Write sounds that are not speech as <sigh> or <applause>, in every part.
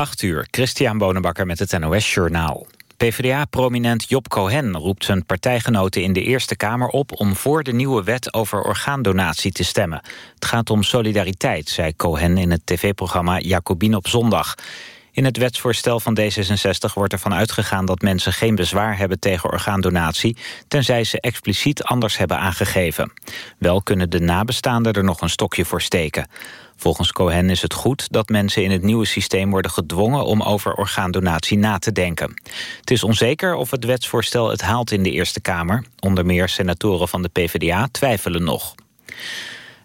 8 uur, Christian Bonenbakker met het NOS Journaal. PvdA-prominent Job Cohen roept zijn partijgenoten in de Eerste Kamer op... om voor de nieuwe wet over orgaandonatie te stemmen. Het gaat om solidariteit, zei Cohen in het tv-programma Jacobin op zondag. In het wetsvoorstel van D66 wordt ervan uitgegaan dat mensen geen bezwaar hebben tegen orgaandonatie, tenzij ze expliciet anders hebben aangegeven. Wel kunnen de nabestaanden er nog een stokje voor steken. Volgens Cohen is het goed dat mensen in het nieuwe systeem worden gedwongen om over orgaandonatie na te denken. Het is onzeker of het wetsvoorstel het haalt in de Eerste Kamer. Onder meer senatoren van de PvdA twijfelen nog.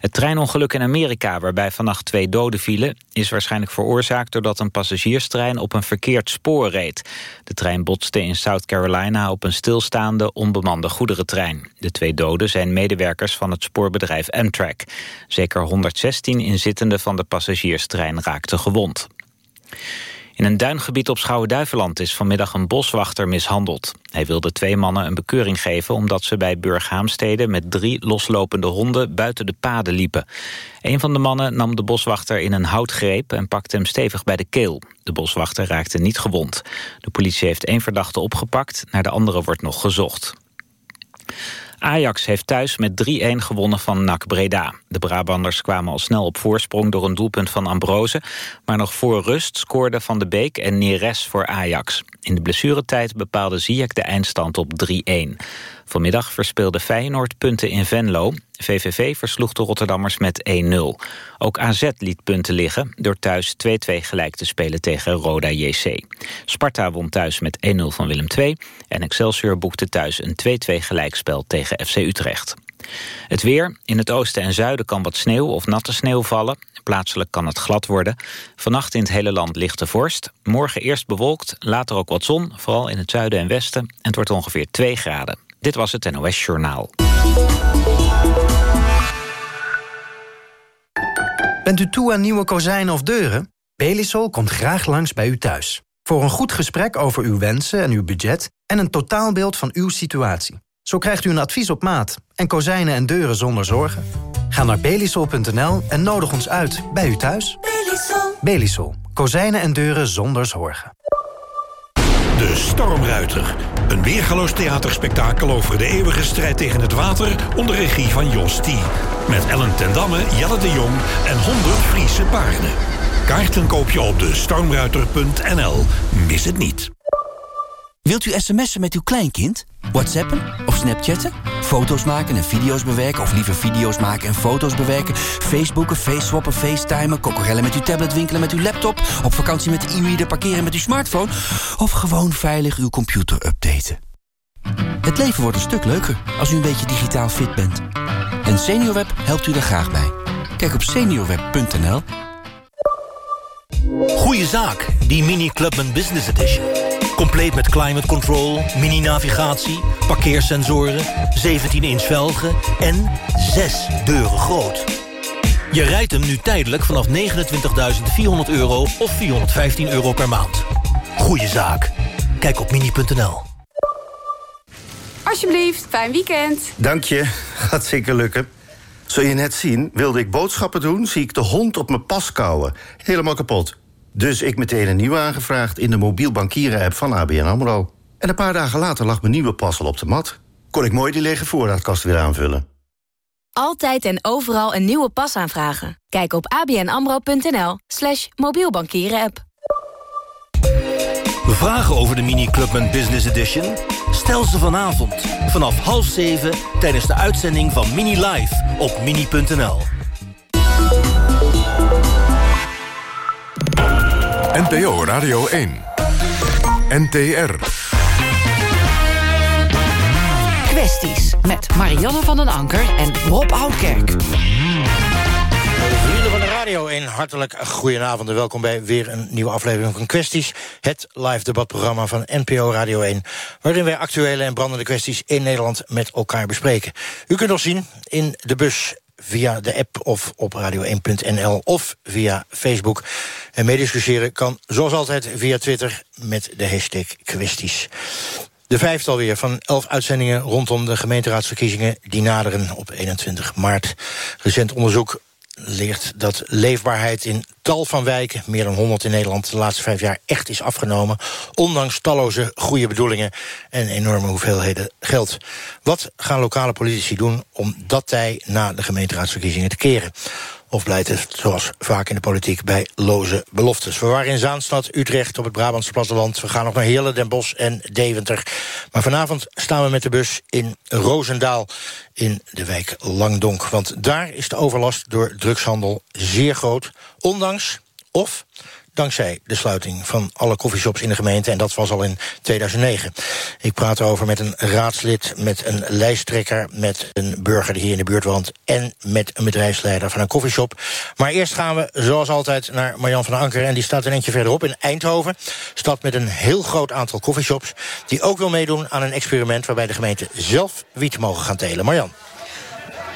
Het treinongeluk in Amerika, waarbij vannacht twee doden vielen... is waarschijnlijk veroorzaakt doordat een passagierstrein op een verkeerd spoor reed. De trein botste in South Carolina op een stilstaande onbemande goederentrein. De twee doden zijn medewerkers van het spoorbedrijf Amtrak. Zeker 116 inzittenden van de passagierstrein raakten gewond. In een duingebied op Schouwen-Duiveland is vanmiddag een boswachter mishandeld. Hij wilde twee mannen een bekeuring geven... omdat ze bij Burghaamstede met drie loslopende honden buiten de paden liepen. Een van de mannen nam de boswachter in een houtgreep... en pakte hem stevig bij de keel. De boswachter raakte niet gewond. De politie heeft één verdachte opgepakt, naar de andere wordt nog gezocht. Ajax heeft thuis met 3-1 gewonnen van NAC Breda. De Brabanders kwamen al snel op voorsprong door een doelpunt van Ambrose... maar nog voor rust scoorden Van de Beek en Neres voor Ajax. In de blessuretijd bepaalde Ziyech de eindstand op 3-1. Vanmiddag verspeelde Feyenoord punten in Venlo. VVV versloeg de Rotterdammers met 1-0. Ook AZ liet punten liggen door thuis 2-2 gelijk te spelen tegen Roda JC. Sparta won thuis met 1-0 van Willem II... en Excelsior boekte thuis een 2-2 gelijkspel tegen FC Utrecht. Het weer. In het oosten en zuiden kan wat sneeuw of natte sneeuw vallen. Plaatselijk kan het glad worden. Vannacht in het hele land lichte vorst. Morgen eerst bewolkt, later ook wat zon, vooral in het zuiden en westen. En het wordt ongeveer 2 graden. Dit was het NOS Journaal. Bent u toe aan nieuwe kozijnen of deuren? Belisol komt graag langs bij u thuis. Voor een goed gesprek over uw wensen en uw budget... en een totaalbeeld van uw situatie. Zo krijgt u een advies op maat en kozijnen en deuren zonder zorgen. Ga naar belisol.nl en nodig ons uit bij u thuis. Belisol. Belisol. Kozijnen en deuren zonder zorgen. De Stormruiter. Een weergaloos theaterspektakel over de eeuwige strijd tegen het water... onder regie van Jos T. Met Ellen ten Damme, Jelle de Jong en 100 Friese paarden. Kaarten koop je op de stormruiter.nl. Mis het niet. Wilt u sms'en met uw kleinkind? Whatsappen of snapchatten? Foto's maken en video's bewerken of liever video's maken en foto's bewerken? Facebooken, faceswappen, facetimen, kokorellen met uw tablet winkelen met uw laptop? Op vakantie met de e-reader parkeren met uw smartphone? Of gewoon veilig uw computer updaten? Het leven wordt een stuk leuker als u een beetje digitaal fit bent. En SeniorWeb helpt u daar graag bij. Kijk op seniorweb.nl Goeie zaak, die Mini Clubman Business Edition. Compleet met climate control, mini-navigatie, parkeersensoren, 17-inch velgen en 6 deuren groot. Je rijdt hem nu tijdelijk vanaf 29.400 euro of 415 euro per maand. Goeie zaak. Kijk op mini.nl. Alsjeblieft, fijn weekend. Dank je, gaat zeker lukken. Zul je net zien, wilde ik boodschappen doen... zie ik de hond op mijn pas kauwen. Helemaal kapot. Dus ik meteen een nieuwe aangevraagd in de mobiel bankieren-app van ABN AMRO. En een paar dagen later lag mijn nieuwe pas al op de mat. Kon ik mooi die lege voorraadkast weer aanvullen. Altijd en overal een nieuwe pas aanvragen. Kijk op abnamro.nl slash mobielbankieren-app. Vragen over de Mini Clubman Business Edition? Stel ze vanavond vanaf half zeven tijdens de uitzending van Mini Live op mini.nl. NPO Radio 1. NTR. Kwesties met Marianne van den Anker en Rob Oudkerk. Vrienden van de Radio 1, hartelijk goedenavond en welkom bij weer een nieuwe aflevering van Kwesties. Het live debatprogramma van NPO Radio 1, waarin wij actuele en brandende kwesties in Nederland met elkaar bespreken. U kunt ons zien in de bus via de app of op radio1.nl of via Facebook. En meediscussiëren kan zoals altijd via Twitter met de hashtag kwesties. De vijfde alweer van elf uitzendingen rondom de gemeenteraadsverkiezingen... die naderen op 21 maart. Recent onderzoek leert dat leefbaarheid in tal van wijken... meer dan 100 in Nederland de laatste vijf jaar echt is afgenomen... ondanks talloze goede bedoelingen en enorme hoeveelheden geld. Wat gaan lokale politici doen om dat tij na de gemeenteraadsverkiezingen te keren? Of blijft het, zoals vaak in de politiek, bij loze beloftes? We waren in Zaanstad, Utrecht, op het Brabantse platteland. We gaan nog naar Heerlen, Den Bosch en Deventer. Maar vanavond staan we met de bus in Roosendaal in de wijk Langdonk. Want daar is de overlast door drugshandel zeer groot. Ondanks, of dankzij de sluiting van alle koffieshops in de gemeente. En dat was al in 2009. Ik praat erover met een raadslid, met een lijsttrekker... met een burger die hier in de buurt woont... en met een bedrijfsleider van een koffieshop. Maar eerst gaan we, zoals altijd, naar Marjan van Anker... en die staat een eentje verderop in Eindhoven. Stad met een heel groot aantal koffieshops... die ook wil meedoen aan een experiment... waarbij de gemeente zelf wiet mogen gaan telen. Marjan.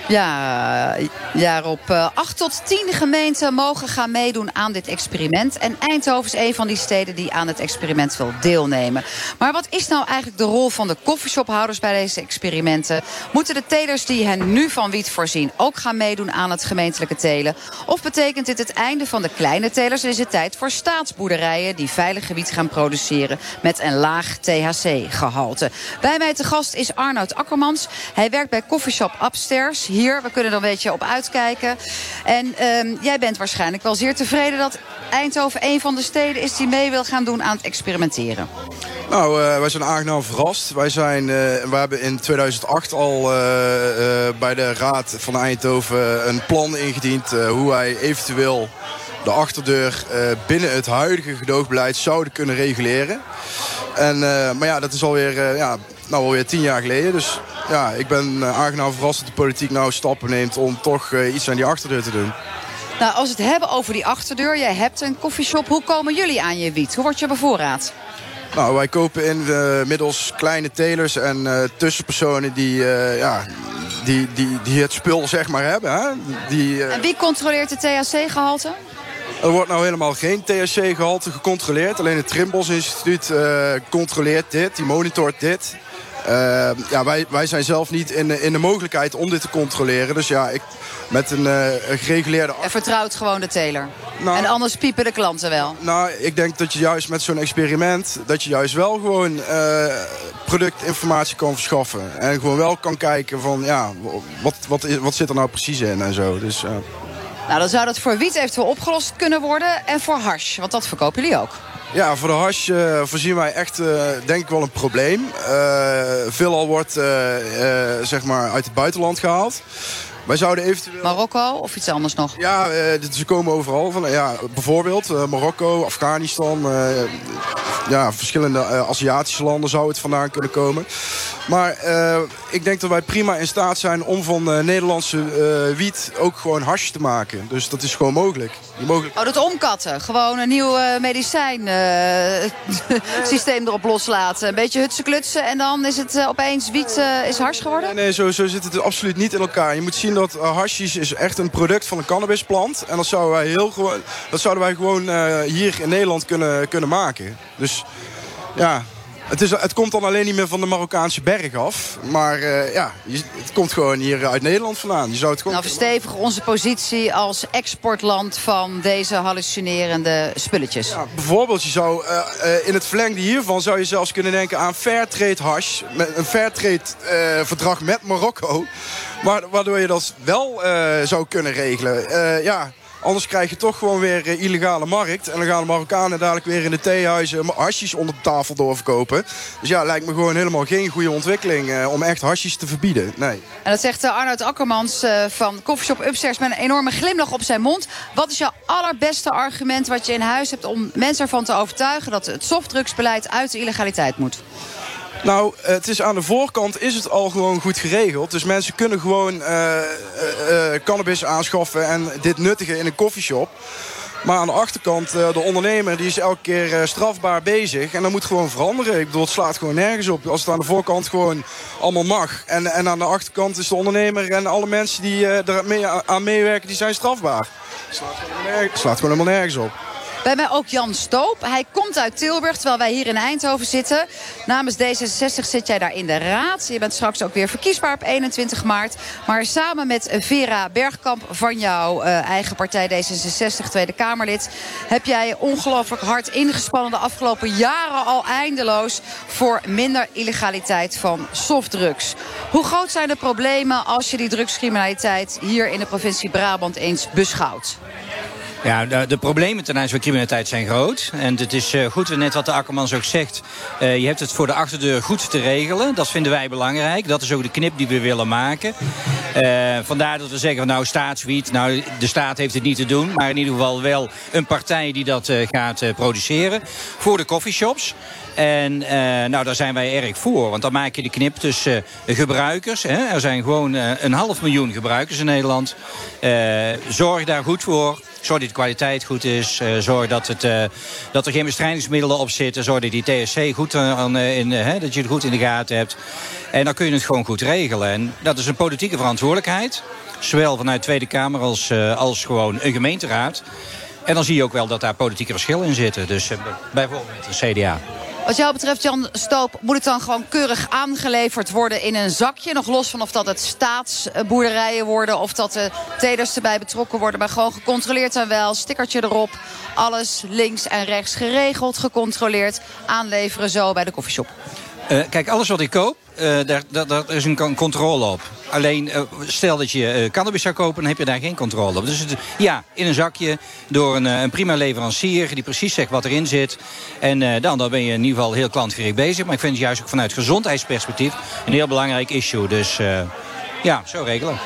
Ja, ja op uh, 8 tot 10 gemeenten mogen gaan meedoen aan dit experiment. En Eindhoven is een van die steden die aan het experiment wil deelnemen. Maar wat is nou eigenlijk de rol van de koffieshophouders bij deze experimenten? Moeten de telers die hen nu van wiet voorzien ook gaan meedoen aan het gemeentelijke telen? Of betekent dit het einde van de kleine telers en is het tijd voor staatsboerderijen die veilig wiet gaan produceren met een laag THC-gehalte? Bij mij te gast is Arnoud Akkermans. Hij werkt bij Coffeeshop Upstairs hier. We kunnen er een beetje op uitkijken. En um, jij bent waarschijnlijk wel zeer tevreden dat Eindhoven een van de steden is die mee wil gaan doen aan het experimenteren. Nou, uh, wij zijn aangenaam verrast. Wij, zijn, uh, we hebben in 2008 al uh, bij de Raad van Eindhoven een plan ingediend... hoe wij eventueel de achterdeur binnen het huidige gedoogbeleid zouden kunnen reguleren. En, maar ja, dat is alweer, ja, nou, alweer tien jaar geleden. Dus ja, ik ben aangenaam verrast dat de politiek nou stappen neemt... om toch iets aan die achterdeur te doen. Nou, als we het hebben over die achterdeur. Jij hebt een koffieshop. Hoe komen jullie aan je wiet? Hoe word je bevoorraad? Nou, wij kopen in uh, middels kleine telers en uh, tussenpersonen die, uh, ja, die, die, die het spul zeg maar hebben. Hè? Die, en wie controleert het THC-gehalte? Er wordt nou helemaal geen THC-gehalte gecontroleerd. Alleen het Trimbos Instituut controleert dit, die monitort dit. Uh, ja, wij, wij zijn zelf niet in, in de mogelijkheid om dit te controleren. Dus ja, ik, met een, uh, gereguleerde... En vertrouwt gewoon de teler. Nou, en anders piepen de klanten wel. Nou, ik denk dat je juist met zo'n experiment... dat je juist wel gewoon uh, productinformatie kan verschaffen. En gewoon wel kan kijken van, ja, wat, wat, wat zit er nou precies in en zo. Dus, nou, dan zou dat voor wiet eventueel opgelost kunnen worden. En voor hash, want dat verkopen jullie ook. Ja, voor de hash uh, voorzien wij echt, uh, denk ik wel, een probleem. Uh, veelal wordt zeg maar uit het buitenland gehaald. Wij zouden eventueel... Marokko of iets anders nog? Ja, ze komen overal. Van, ja, bijvoorbeeld Marokko, Afghanistan. ja, verschillende Aziatische landen zou het vandaan kunnen komen. Maar uh, ik denk dat wij prima in staat zijn om van uh, Nederlandse uh, wiet ook gewoon hash te maken. Dus dat is gewoon mogelijk. mogelijk... Oh, dat omkatten. Gewoon een nieuw medicijn <laughs> systeem erop loslaten. Een beetje hutsen klutsen en dan is het opeens wiet is hars geworden? Nee, nee zo, zo zit het absoluut niet in elkaar. Je moet zien dat hashish is echt een product van een cannabisplant. En dat zouden wij, heel gewoon, dat zouden wij gewoon hier in Nederland kunnen, kunnen maken. Dus ja... Het, is, het komt dan alleen niet meer van de Marokkaanse berg af. Maar uh, ja, het komt gewoon hier uit Nederland vandaan. Je zou het gewoon... Nou, verstevigen onze positie als exportland van deze hallucinerende spulletjes. Ja, bijvoorbeeld, je zou, uh, uh, in het verlengde hiervan zou je zelfs kunnen denken aan Fairtrade hash. Met een Fairtrade verdrag met Marokko. Waardoor je dat wel zou kunnen regelen. ja, Anders krijg je toch gewoon weer uh, illegale markt. En dan gaan de Marokkanen dadelijk weer in de theehuizen hasjes onder de tafel doorverkopen. Dus ja, lijkt me gewoon helemaal geen goede ontwikkeling uh, om echt hasjes te verbieden. Nee. En dat zegt uh, Arnoud Akkermans van Coffeeshop Upstairs met een enorme glimlach op zijn mond. Wat is jouw allerbeste argument wat je in huis hebt om mensen ervan te overtuigen dat het softdrugsbeleid uit de illegaliteit moet? Nou, het is aan de voorkant is het al gewoon goed geregeld. Dus mensen kunnen gewoon uh, uh, cannabis aanschaffen en dit nuttigen in een koffieshop. Maar aan de achterkant, de ondernemer die is elke keer strafbaar bezig. En dat moet gewoon veranderen. Ik bedoel, het slaat gewoon nergens op. Als het aan de voorkant gewoon allemaal mag. En, en aan de achterkant is de ondernemer en alle mensen die er mee, aan meewerken, die zijn strafbaar. Het slaat gewoon helemaal nergens op. Bij mij ook Jan Stoop. Hij komt uit Tilburg, terwijl wij hier in Eindhoven zitten. Namens D66 zit jij daar in de raad. Je bent straks ook weer verkiesbaar op 21 maart. Maar samen met Vera Bergkamp van jouw uh, eigen partij D66, Tweede Kamerlid... heb jij ongelooflijk hard ingespannen de afgelopen jaren al eindeloos... voor minder illegaliteit van softdrugs. Hoe groot zijn de problemen als je die drugscriminaliteit hier in de provincie Brabant eens beschouwt? Ja, de, de, problemen ten aanzien van criminaliteit zijn groot. En het is uh, goed, net wat de Akkermans ook zegt... Uh, je hebt het voor de achterdeur goed te regelen. Dat vinden wij belangrijk. Dat is ook de knip die we willen maken. Uh, vandaar dat we zeggen, nou, staatswiet... nou, de staat heeft het niet te doen... maar in ieder geval wel een partij die dat gaat produceren... voor de coffeeshops. En nou, daar zijn wij erg voor. Want dan maak je de knip tussen gebruikers. Hè. Er zijn gewoon een half miljoen gebruikers in Nederland. zorg daar goed voor. Zorg dat de kwaliteit goed is. Uh, zorg dat, het, uh, dat er geen bestrijdingsmiddelen op zitten. Zorg dat die TSC goed aan, in, dat je het goed in de gaten hebt. En dan kun je het gewoon goed regelen. En dat is een politieke verantwoordelijkheid. Zowel vanuit Tweede Kamer als, als gewoon een gemeenteraad. En dan zie je ook wel dat daar politieke verschillen in zitten. Dus bijvoorbeeld met de CDA. Wat jou betreft, Jan Stoop, moet het dan gewoon keurig aangeleverd worden in een zakje? Nog los van of dat het staatsboerderijen worden... of dat de telers erbij betrokken worden. Maar gewoon gecontroleerd en wel, stickertje erop. Alles links en rechts geregeld, gecontroleerd. Aanleveren zo bij de koffieshop. Uh, kijk, alles wat ik koop, uh, daar, is een controle op. Alleen, uh, stel dat je cannabis zou kopen, dan heb je daar geen controle op. Dus het, ja, in een zakje, door een, een, prima leverancier... die precies zegt wat erin zit. En dan, dan ben je in ieder geval heel klantgericht bezig. Maar ik vind het juist ook vanuit gezondheidsperspectief... een heel belangrijk issue. Dus ja, zo regelen.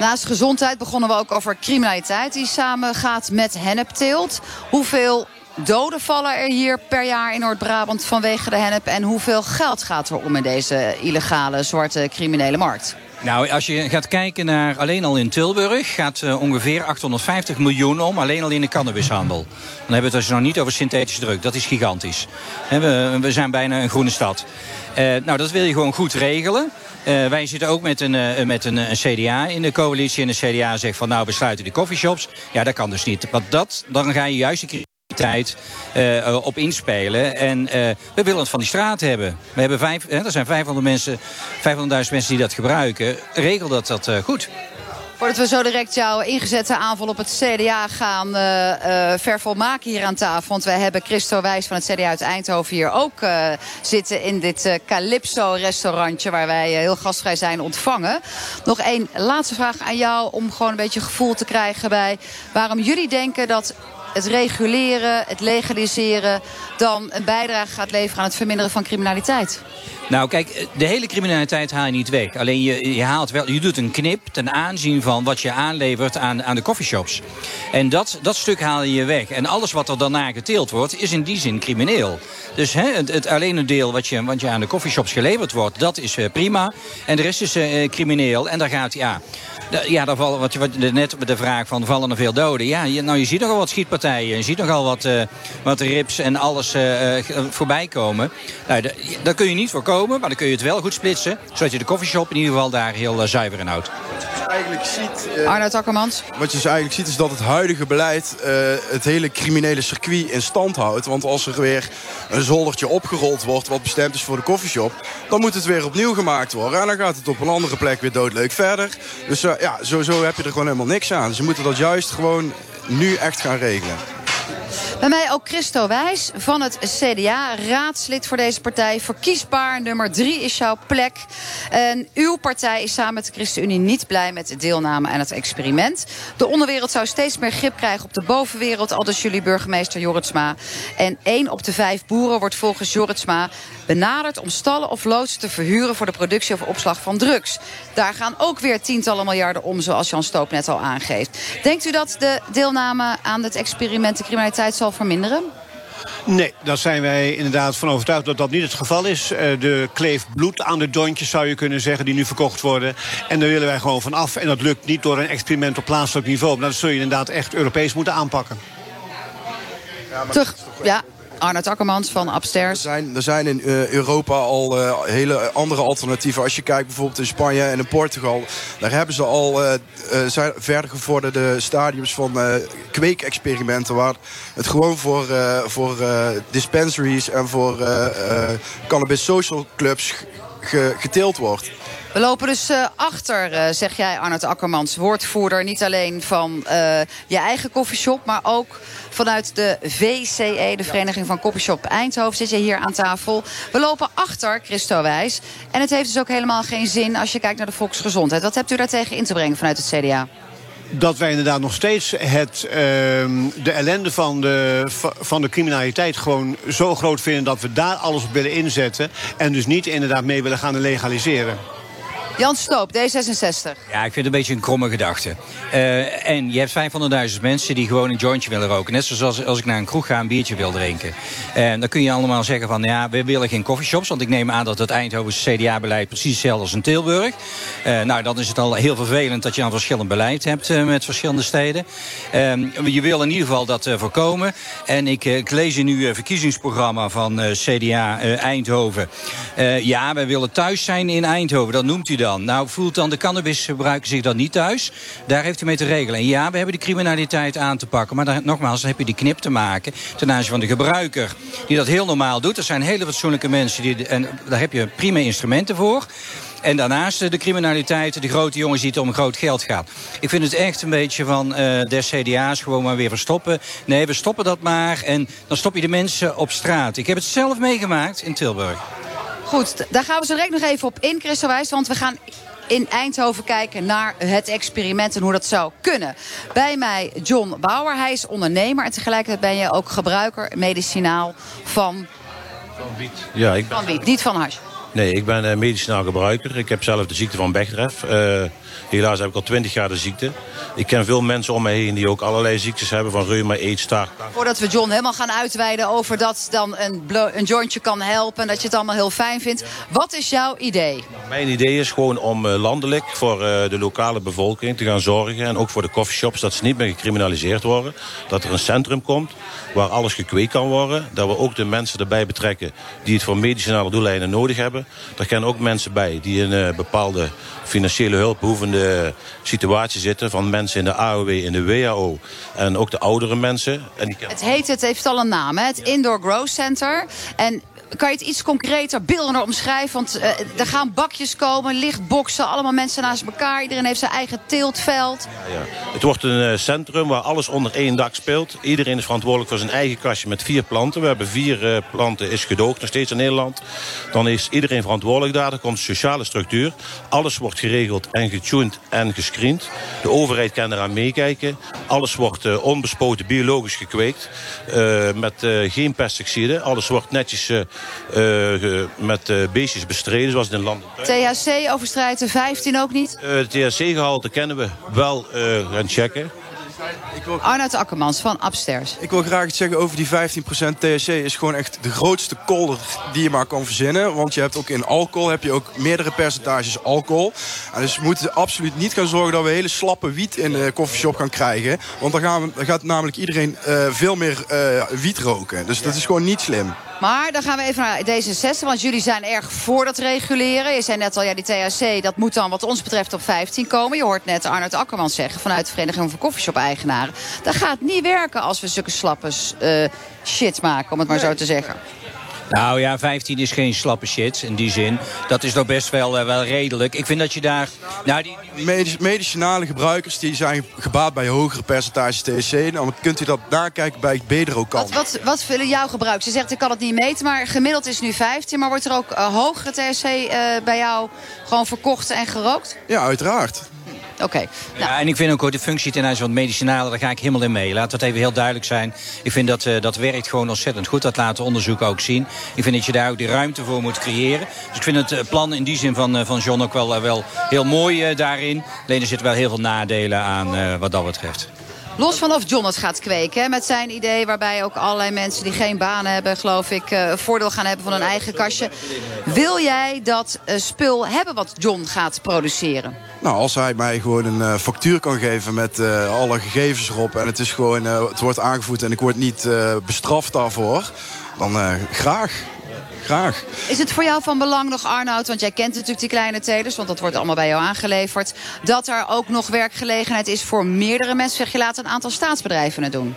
Naast gezondheid begonnen we ook over criminaliteit... die samengaat met hennepteelt. Hoeveel doden vallen er hier per jaar in Noord-Brabant vanwege de hennep? En hoeveel geld gaat er om in deze illegale zwarte criminele markt? Nou, als je gaat kijken naar alleen al in Tilburg... gaat uh, ongeveer 850 miljoen om, alleen al in de cannabishandel. Dan hebben we het dus nog niet over synthetische druk. Dat is gigantisch. We, zijn bijna een groene stad. Uh, nou, dat wil je gewoon goed regelen. Uh, wij zitten ook met, een, met een, een, CDA in de coalitie. En de CDA zegt van nou, we sluiten de coffeeshops. Ja, dat kan dus niet. Want dat, dan ga je juist de tijd uh, op inspelen. En uh, we willen het van die straat hebben. We hebben vijf, er zijn 500 mensen, 500.000 mensen die dat gebruiken. Regel dat dat uh, goed. Voordat we zo direct jouw ingezette aanval op het CDA gaan uh, vervolmaken hier aan tafel. Want wij hebben Christo Wijs van het CDA uit Eindhoven hier ook zitten in dit Calypso-restaurantje... waar wij heel gastvrij zijn ontvangen. Nog één laatste vraag aan jou om gewoon een beetje gevoel te krijgen bij... waarom jullie denken dat het reguleren, het legaliseren... dan een bijdrage gaat leveren aan het verminderen van criminaliteit? Nou, kijk, de hele criminaliteit haal je niet weg. Alleen je, je, haalt wel, je doet een knip ten aanzien van wat je aanlevert aan, aan de coffeeshops. En dat, dat stuk haal je weg. En alles wat er daarna geteeld wordt, is in die zin crimineel. Dus hè, het, het alleen een deel wat je, wat je aan de coffeeshops geleverd wordt, dat is uh, prima. En de rest is uh, crimineel. En daar gaat, ja... Ja, daar vallen, wat je wat, net de vraag van vallen er veel doden. Ja, je, nou, je ziet nogal wat schietpartijen. Je ziet nogal wat, uh, wat rips en alles voorbij komen. Nou, daar kun je niet voorkomen, maar dan kun je het wel goed splitsen. Zodat je de koffieshop in ieder geval daar heel zuiver in houdt. Wat je eigenlijk ziet... Arno Takkermans. Wat je dus eigenlijk ziet is dat het huidige beleid het hele criminele circuit in stand houdt. Want als er weer een zoldertje opgerold wordt wat bestemd is voor de koffieshop... dan moet het weer opnieuw gemaakt worden. En dan gaat het op een andere plek weer doodleuk verder. Dus ja, sowieso heb je er gewoon helemaal niks aan. Dus je moeten dat juist gewoon nu echt gaan regelen. Bij mij ook Christo Wijs van het CDA, raadslid voor deze partij. Verkiesbaar nummer drie is jouw plek. En uw partij is samen met de ChristenUnie niet blij met de deelname aan het experiment. De onderwereld zou steeds meer grip krijgen op de bovenwereld, al dus jullie burgemeester Jorritsma. En één op de vijf boeren wordt volgens Jorritsma benaderd om stallen of loodsen te verhuren voor de productie of opslag van drugs. Daar gaan ook weer tientallen miljarden om, zoals Jan Stoop net al aangeeft. Denkt u dat de deelname aan het experiment de criminaliteit zal verminderen? Nee, daar zijn wij inderdaad van overtuigd dat dat niet het geval is. Eh, de kleeft bloed aan de dondjes, zou je kunnen zeggen, die nu verkocht worden. En daar willen wij gewoon van af. En dat lukt niet door een experiment op plaatselijk niveau. Maar dat zul je inderdaad echt Europees moeten aanpakken. Ja, maar Terug, ja, Arnold Akkermans van Upstairs. Er zijn, er zijn in uh, Europa al uh, hele andere alternatieven. Als je kijkt bijvoorbeeld in Spanje en in Portugal... daar hebben ze al uh, zijn verder gevorderde stadiums van kweekexperimenten... waar het gewoon voor, voor dispensaries en voor cannabis social clubs geteeld wordt. We lopen dus uh, achter, uh, zeg jij Arnold Akkermans, woordvoerder... niet alleen van uh, je eigen koffieshop, maar ook vanuit de VCE... de Vereniging van Coffeeshop Eindhoven, zit je hier aan tafel. We lopen achter, Christo Wijs. En het heeft dus ook helemaal geen zin als je kijkt naar de volksgezondheid. Wat hebt u daartegen in te brengen vanuit het CDA? dat wij inderdaad nog steeds het, uh, de ellende van de, van de criminaliteit gewoon zo groot vinden... dat we daar alles op willen inzetten. En dus niet inderdaad mee willen gaan legaliseren. Jan Stoop, D66. Ja, ik vind het een beetje een kromme gedachte. Uh, en je hebt 500.000 mensen die gewoon een jointje willen roken. Net zoals als ik naar een kroeg ga een biertje wil drinken. En dan kun je allemaal zeggen van... ja, we willen geen coffeeshops. Want ik neem aan dat het Eindhovense CDA-beleid precies hetzelfde is in Tilburg. Uh, nou, dan is het al heel vervelend dat je een verschillend beleid hebt... Met verschillende steden. je wil in ieder geval dat voorkomen. En ik, ik lees in uw verkiezingsprogramma van CDA Eindhoven. ja, we willen thuis zijn in Eindhoven. Dat noemt u Nou, voelt dan de cannabisgebruiker zich dan niet thuis? Daar heeft u mee te regelen. En ja, we hebben de criminaliteit aan te pakken. Maar dan, nogmaals, dan heb je die knip te maken ten aanzien van de gebruiker... die dat heel normaal doet. Er zijn hele fatsoenlijke mensen, die, en daar heb je prima instrumenten voor... En daarnaast de criminaliteit, de grote jongens die het om groot geld gaat. Ik vind het echt een beetje van uh, der CDA's gewoon maar weer verstoppen. Nee, we stoppen dat maar en dan stop je de mensen op straat. Ik heb het zelf meegemaakt in Tilburg. Goed, daar gaan we zo direct nog even op in, Christel Wijs. Want we gaan in Eindhoven kijken naar het experiment en hoe dat zou kunnen. Bij mij John Bauer, hij is ondernemer en tegelijkertijd ben je ook gebruiker medicinaal van... Van wiet. Ja, ik ben... Van wiet, niet van hash. Nee, ik ben medicinaal gebruiker. Ik heb zelf de ziekte van Bechdreff. Uh, helaas heb ik al twintig jaar de ziekte. Ik ken veel mensen om me heen die ook allerlei ziektes hebben... van reuma, eetstaart. Voordat we John helemaal gaan uitweiden over dat dan een, een jointje kan helpen... en dat je het allemaal heel fijn vindt. Wat is jouw idee? Nou, mijn idee is gewoon om uh, landelijk voor uh, de lokale bevolking te gaan zorgen... en ook voor de coffeeshops, dat ze niet meer gecriminaliseerd worden. Dat er een centrum komt waar alles gekweekt kan worden. Dat we ook de mensen erbij betrekken die het voor medicinale doeleinden nodig hebben. Er kennen ook mensen bij die in uh, bepaalde financiële hulpbehoevende situatie zitten... van mensen in de AOW, in de WHO en ook de oudere mensen. En die het heet, het heeft al een naam, hè? het Indoor Growth Center. En kan je het iets concreter, beeldener omschrijven? Want uh, er gaan bakjes komen, lichtboxen, allemaal mensen naast elkaar. Iedereen heeft zijn eigen teeltveld. Ja, ja. Het wordt een uh, centrum waar alles onder één dak speelt. Iedereen is verantwoordelijk voor zijn eigen kastje met vier planten. We hebben vier uh, planten, is gedoogd nog steeds in Nederland. Dan is iedereen verantwoordelijk daar. Er komt sociale structuur. Alles wordt geregeld en getuned en gescreend. De overheid kan eraan meekijken. Alles wordt onbespoten biologisch gekweekt. met geen pesticiden. Alles wordt netjes met uh, beestjes bestreden, zoals in landen. THC overstrijdt de 15 ook niet? Uh, het THC-gehalte kennen we wel gaan checken. Wil... Arnoud Akkermans van Upstairs. Ik wil graag iets zeggen over die 15% THC. is gewoon echt de grootste kolder die je maar kan verzinnen. Want je hebt ook in alcohol heb je ook meerdere percentages alcohol. En dus we moeten absoluut niet gaan zorgen dat we hele slappe wiet in de koffieshop gaan krijgen. Want dan, gaan we, dan gaat namelijk iedereen uh, veel meer uh, wiet roken. Dus dat is gewoon niet slim. Maar dan gaan we even naar D66, want jullie zijn erg voor dat reguleren. Je zei net al, ja, die THC, dat moet dan wat ons betreft op 15 komen. Je hoort net Arnold Akkerman zeggen vanuit de Vereniging van Koffieshop-eigenaren. Dat gaat niet werken als we zulke slappe uh, shit maken, om het maar zo te zeggen. Nou ja, 15 is geen slappe shit in die zin. Dat is nog best wel, uh, wel redelijk. Ik vind dat je daar... Nou, die, Medic medicinale gebruikers die zijn gebaat bij hogere percentages THC. Dan kunt u dat nakijken bij Bedro kan. Wat, wat, wat vullen jouw gebruikers? Je zegt ik kan het niet meten, maar gemiddeld is nu 15. Maar wordt er ook uh, hogere THC uh, bij jou gewoon verkocht en gerookt? Ja, uiteraard. Oké. Okay. Nou. Ja, en ik vind ook de functie ten aanzien van het medicinale, daar ga ik helemaal in mee. Laat dat even heel duidelijk zijn. Ik vind dat uh, dat werkt gewoon ontzettend goed. Dat laten onderzoeken ook zien. Ik vind dat je daar ook de ruimte voor moet creëren. Dus ik vind het uh, plan in die zin van, uh, van John ook wel, wel heel mooi daarin. Alleen er zitten wel heel veel nadelen aan wat dat betreft. Los van of John het gaat kweken, hè, met zijn idee waarbij ook allerlei mensen die geen baan hebben, geloof ik, uh, voordeel gaan hebben van een eigen kastje. Wil jij dat uh, spul hebben wat John gaat produceren? Nou, als hij mij gewoon een uh, factuur kan geven met alle gegevens erop en het is gewoon, het wordt aangevoerd en ik word niet bestraft daarvoor, dan graag. Graag. Is het voor jou van belang nog, Arnoud, want jij kent natuurlijk die kleine telers... want dat wordt allemaal bij jou aangeleverd... dat er ook nog werkgelegenheid is voor meerdere mensen? Zeg je laat een aantal staatsbedrijven het doen?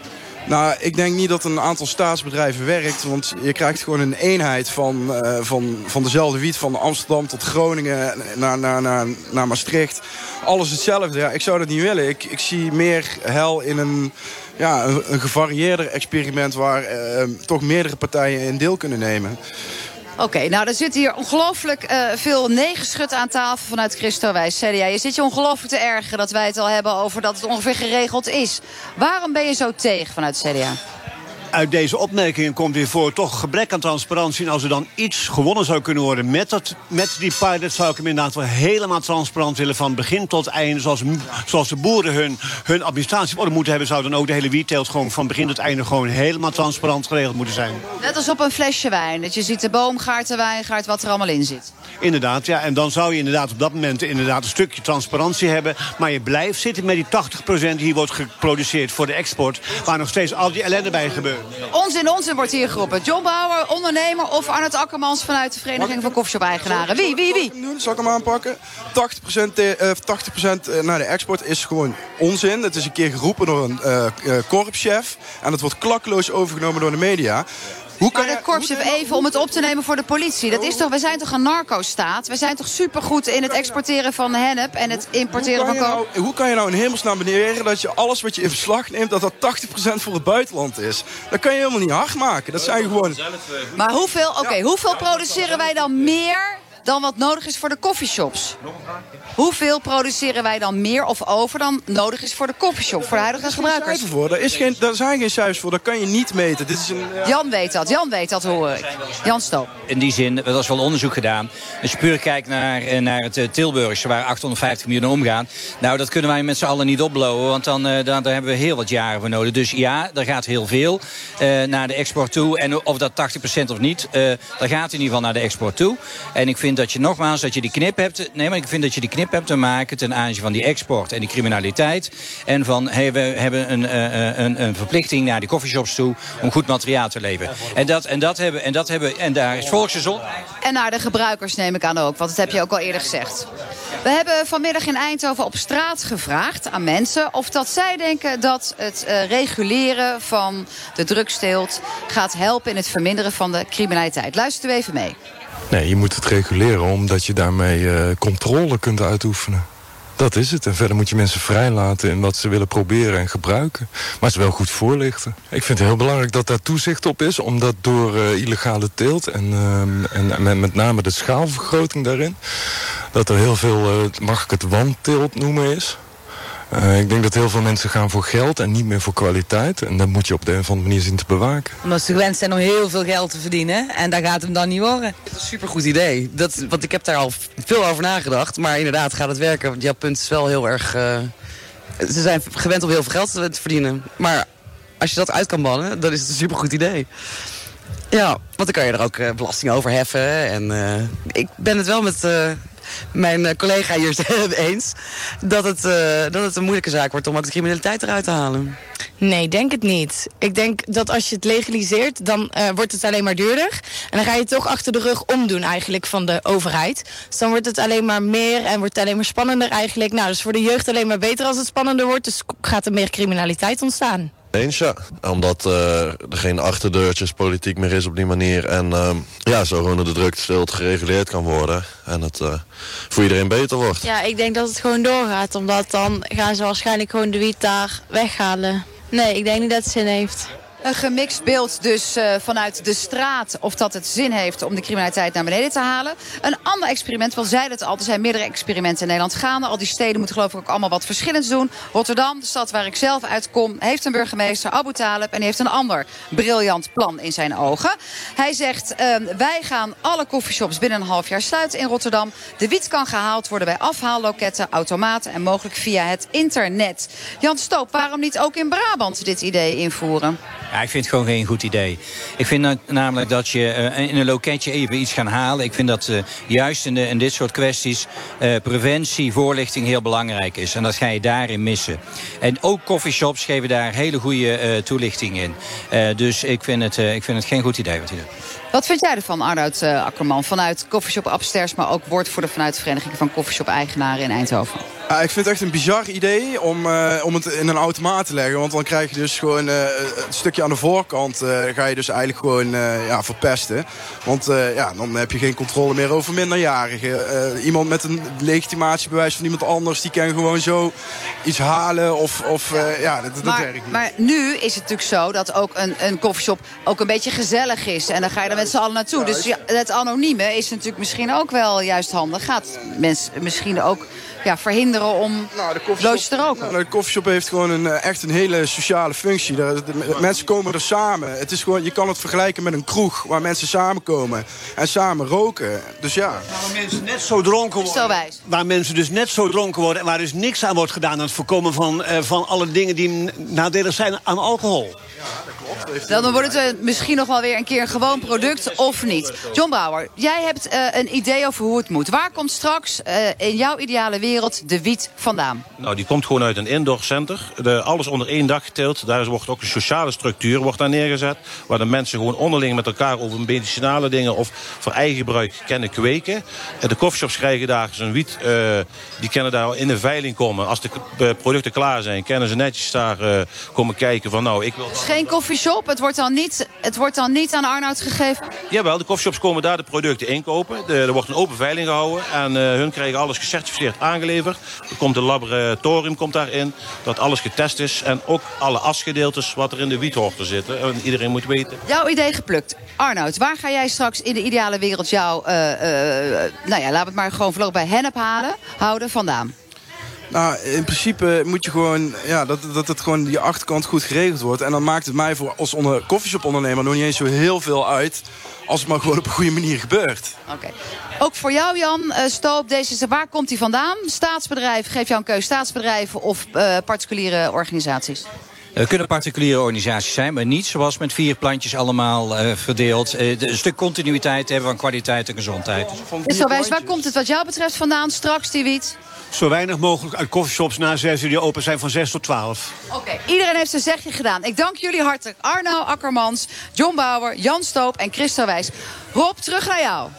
Nou, ik denk niet dat een aantal staatsbedrijven werkt. Want je krijgt gewoon een eenheid van, uh, van, van dezelfde wiet. Van Amsterdam tot Groningen naar, naar, naar, naar Maastricht. Alles hetzelfde. Ja, ik zou dat niet willen. Ik, ik zie meer hel in een, ja, een, gevarieerder experiment... waar uh, toch meerdere partijen in deel kunnen nemen. Oké, nou er zit hier ongelooflijk uh, veel negenschut aan tafel vanuit Christo Wijs. CDA. Je zit je ongelooflijk te ergeren dat wij het al hebben over dat het ongeveer geregeld is. Waarom ben je zo tegen vanuit CDA? Uit deze opmerkingen komt weer voor toch gebrek aan transparantie. En als er dan iets gewonnen zou kunnen worden met, dat, met die pilot... zou ik hem inderdaad wel helemaal transparant willen van begin tot einde. Zoals, zoals de boeren hun, hun administratie op orde moeten hebben... zou dan ook de hele wietteelt gewoon van begin tot einde... gewoon helemaal transparant geregeld moeten zijn. Net als op een flesje wijn. Dat je ziet de boomgaard, de wijngaard, wat er allemaal in zit. Inderdaad, ja. En dan zou je inderdaad op dat moment inderdaad een stukje transparantie hebben. Maar je blijft zitten met die 80% die hier wordt geproduceerd voor de export. Waar nog steeds al die ellende bij gebeurt. Onzin, onzin wordt hier geroepen. John Bauer, ondernemer of Arnold Akkermans vanuit de Vereniging van Koffieshop-eigenaren. Wie, wie, wie? Zal ik hem aanpakken? 80%, uh, 80 naar de export is gewoon onzin. Het is een keer geroepen door een uh, korpschef. En het wordt klakkeloos overgenomen door de media. Hoe kan maar de korps even om het op te nemen voor de politie. Dat is toch, we zijn toch een narco-staat? We zijn toch supergoed in het exporteren van hennep en het importeren van kook? Nou, hoe kan je nou in hemelsnaam beneden dat je alles wat je in verslag neemt... dat dat 80% voor het buitenland is? Dat kan je helemaal niet hard maken. Dat zijn gewoon... Maar hoeveel, oké, hoeveel produceren wij dan meer dan wat nodig is voor de coffeeshops. Hoeveel produceren wij dan meer of over dan nodig is voor de coffeeshop, voor de huidige gebruikers? Voor. Daar, is geen, daar zijn geen cijfers voor, dat kan je niet meten. Dit is een, Jan weet dat, Jan weet dat hoor ik. Jan Stoop. In die zin, er is wel onderzoek gedaan. Als je puur kijkt naar, eh, naar het uh, Tilburgse, waar 850 miljoen omgaan. Nou, dat kunnen wij met z'n allen niet opblowen, want dan, uh, dan, daar hebben we heel wat jaren voor nodig. Dus ja, er gaat heel veel uh, naar de export toe. En of dat 80% of niet, daar gaat in ieder geval naar de export toe. En ik vind dat je nogmaals dat je die knip hebt. Nee, maar ik vind dat je die knip hebt te maken ten aanzien van die export en die criminaliteit. En van hey, we hebben een, uh, een, een verplichting naar die coffeeshops toe om goed materiaal te leveren. En dat, en dat hebben en dat hebben en daar is. En naar de gebruikers neem ik aan ook, want dat heb je ook al eerder gezegd. We hebben vanmiddag in Eindhoven op straat gevraagd aan mensen of dat zij denken dat het uh, reguleren van de drugsteelt gaat helpen in het verminderen van de criminaliteit. Luister u even mee. Nee, je moet het reguleren omdat je daarmee uh, controle kunt uitoefenen. Dat is het. En verder moet je mensen vrijlaten in wat ze willen proberen en gebruiken. Maar ze wel goed voorlichten. Ik vind het heel belangrijk dat daar toezicht op is. Omdat door uh, illegale teelt en, uh, en met name de schaalvergroting daarin... dat er heel veel, mag ik het wandteelt noemen, is. Uh, ik denk dat heel veel mensen gaan voor geld en niet meer voor kwaliteit. En dat moet je op de een of andere manier zien te bewaken. Omdat ze gewend zijn om heel veel geld te verdienen. En daar gaat hem dan niet worden. Het is een supergoed idee. Dat, want ik heb daar al veel over nagedacht. Maar inderdaad gaat het werken. Want jouw punt is wel heel erg... Uh, ze zijn gewend om heel veel geld te verdienen. Maar als je dat uit kan bannen, dan is het een supergoed idee. Ja, want dan kan je er ook uh, belasting over heffen. En ik ben het wel met mijn eh, collega hier <laughs> eens... Dat het, uh, dat het een moeilijke zaak wordt om ook de criminaliteit eruit te halen. Nee, denk het niet. Ik denk dat als je het legaliseert, dan wordt het alleen maar duurder. En dan ga je het toch achter de rug omdoen eigenlijk van de overheid. Dus dan wordt het alleen maar meer en wordt het alleen maar spannender eigenlijk. Nou, dus voor de jeugd alleen maar beter als het spannender wordt. Dus gaat er meer criminaliteit ontstaan. Omdat uh, er geen achterdeurtjespolitiek meer is op die manier. En uh, ja, zo gewoon de drukte gereguleerd kan worden. En het uh, voor iedereen beter wordt. Ja, ik denk dat het gewoon doorgaat. Omdat dan gaan ze waarschijnlijk gewoon de wiet daar weghalen. Nee, ik denk niet dat het zin heeft. Een gemixt beeld dus uh, vanuit de straat. Of dat het zin heeft om de criminaliteit naar beneden te halen. Een ander experiment, wel zei het al. Er zijn meerdere experimenten in Nederland gaande. Al die steden moeten geloof ik ook allemaal wat verschillends doen. Rotterdam, de stad waar ik zelf uitkom, heeft een burgemeester, Abu Talib. En die heeft een ander briljant plan in zijn ogen. Hij zegt, uh, wij gaan alle coffeeshops binnen een half jaar sluiten in Rotterdam. De wiet kan gehaald worden bij afhaalloketten, automaten en mogelijk via het internet. Jan Stoop, waarom niet ook in Brabant dit idee invoeren? Ik vind het gewoon geen goed idee. Ik vind namelijk dat je uh, in een loketje even iets gaan halen. Ik vind dat uh, juist in, de, dit soort kwesties uh, preventie, voorlichting heel belangrijk is. En dat ga je daarin missen. En ook coffeeshops geven daar hele goede toelichting in. dus ik vind, het, ik vind het geen goed idee wat hij doet. Wat vind jij ervan, Arnoud Akkerman? Vanuit Coffeeshop Upstairs, maar ook woordvoerder vanuit de Vereniging van Coffeeshop-eigenaren in Eindhoven. Ja, ik vind het echt een bizar idee om, uh, om het in een automaat te leggen. Want dan krijg je dus gewoon uh, een stukje aan de voorkant... Uh, ga je dus eigenlijk gewoon ja, verpesten. Want ja, dan heb je geen controle meer over minderjarigen. iemand met een legitimatiebewijs van iemand anders... die kan gewoon zo iets halen of... of ja, dat, maar, werkt niet. Maar nu is het natuurlijk zo dat ook een, een koffieshop ook een beetje gezellig is. En dan ga je er met z'n allen naartoe. dus ja, het anonieme is natuurlijk misschien ook wel juist handig. Gaat mensen misschien ook ja, verhinderen om nou, de te roken. Nou, de koffieshop heeft gewoon een, eh, echt een hele sociale functie. De, mensen komen er samen. Het is gewoon, je kan het vergelijken met een kroeg waar mensen samenkomen en samen roken. Dus ja. Waar mensen net zo dronken worden. Waar mensen dus net zo dronken worden en waar dus niks aan wordt gedaan aan het voorkomen van, uh, van alle dingen die nadelig zijn aan alcohol. Dan wordt het misschien nog wel weer een keer een gewoon product of niet. John Bauer, jij hebt uh, een idee over hoe het moet. Waar komt straks uh, in jouw ideale wereld de wiet vandaan? Nou, die komt gewoon uit een indoor center. De, alles onder één dak getild. Daar wordt ook een sociale structuur wordt daar neergezet. Waar de mensen gewoon onderling met elkaar over medicinale dingen... of voor eigen gebruik kennen kweken. En de coffeeshops krijgen daar zijn wiet. Uh, die kunnen daar in de veiling komen. Als de producten klaar zijn, kunnen ze netjes daar komen kijken van... nou, ik wil... Geen koffieshop? Het wordt dan niet, het wordt dan niet aan Arnoud gegeven? Jawel, de koffieshops komen daar de producten inkopen. De, er wordt een open veiling gehouden. En uh, hun krijgen alles gecertificeerd aangeleverd. Er komt een laboratorium komt daarin. Dat alles getest is. En ook alle asgedeeltes wat er in de wiet hoort te zitten. En iedereen moet weten. Jouw idee geplukt. Arnoud, waar ga jij straks in de ideale wereld jouw... Uh, uh, nou ja, laat het maar gewoon voorlopig bij hennep halen, houden vandaan? Nou, in principe moet je gewoon, ja, dat, dat het gewoon die achterkant goed geregeld wordt. En dan maakt het mij voor als onder, ondernemer nog niet eens zo heel veel uit... als het maar gewoon op een goede manier gebeurt. Oké. Ook voor jou, Jan, uh, Stoop, deze, waar komt hij vandaan? Staatsbedrijf, geef jou een keus, staatsbedrijven of uh, particuliere organisaties? Het kunnen particuliere organisaties zijn, maar niet zoals met vier plantjes allemaal uh, verdeeld. Uh, een stuk continuïteit hebben van kwaliteit en gezondheid. Is zo wijs, waar komt het wat jou betreft vandaan straks, die wiet? Zo weinig mogelijk uit coffeeshops na zes uur die open zijn van 6 tot 12. Oké, iedereen heeft zijn zegje gedaan. Ik dank jullie hartelijk. Arno Akkermans, John Bauer, Jan Stoop en Christo Wijs. Rob, terug naar jou.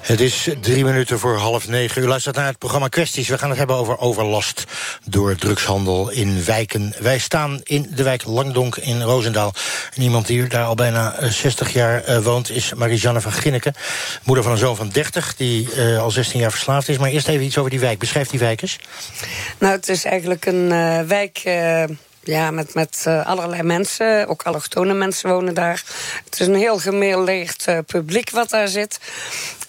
Het is drie minuten voor half negen. U luistert naar het programma Kwesties. We gaan het hebben over overlast door drugshandel in wijken. Wij staan in de wijk Langdonk in Roosendaal. En iemand die daar al bijna 60 jaar uh, woont is Marijanne van Ginneken. Moeder van een zoon van 30 die uh, al 16 jaar verslaafd is. Maar eerst even iets over die wijk. Beschrijf die wijk eens. Nou, het is eigenlijk een uh, wijk ja, met, met uh, allerlei mensen. Ook allochtone mensen wonen daar. Het is een heel gemêleerd uh, publiek wat daar zit.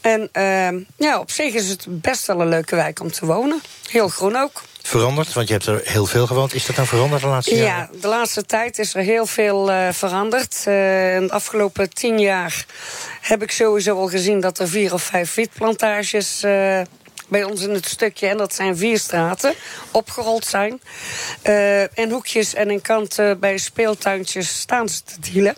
En uh, ja, op zich is het best wel een leuke wijk om te wonen. Heel groen ook. Veranderd? Want je hebt er heel veel gewoond. Is dat dan veranderd de laatste jaren? Ja, de laatste tijd is er heel veel uh, veranderd. Uh, in de afgelopen tien jaar heb ik sowieso al gezien... dat er vier of vijf wietplantages uh, bij ons in het stukje, en dat zijn vier straten, opgerold zijn. Uh, in hoekjes en in kanten bij speeltuintjes staan ze te dealen.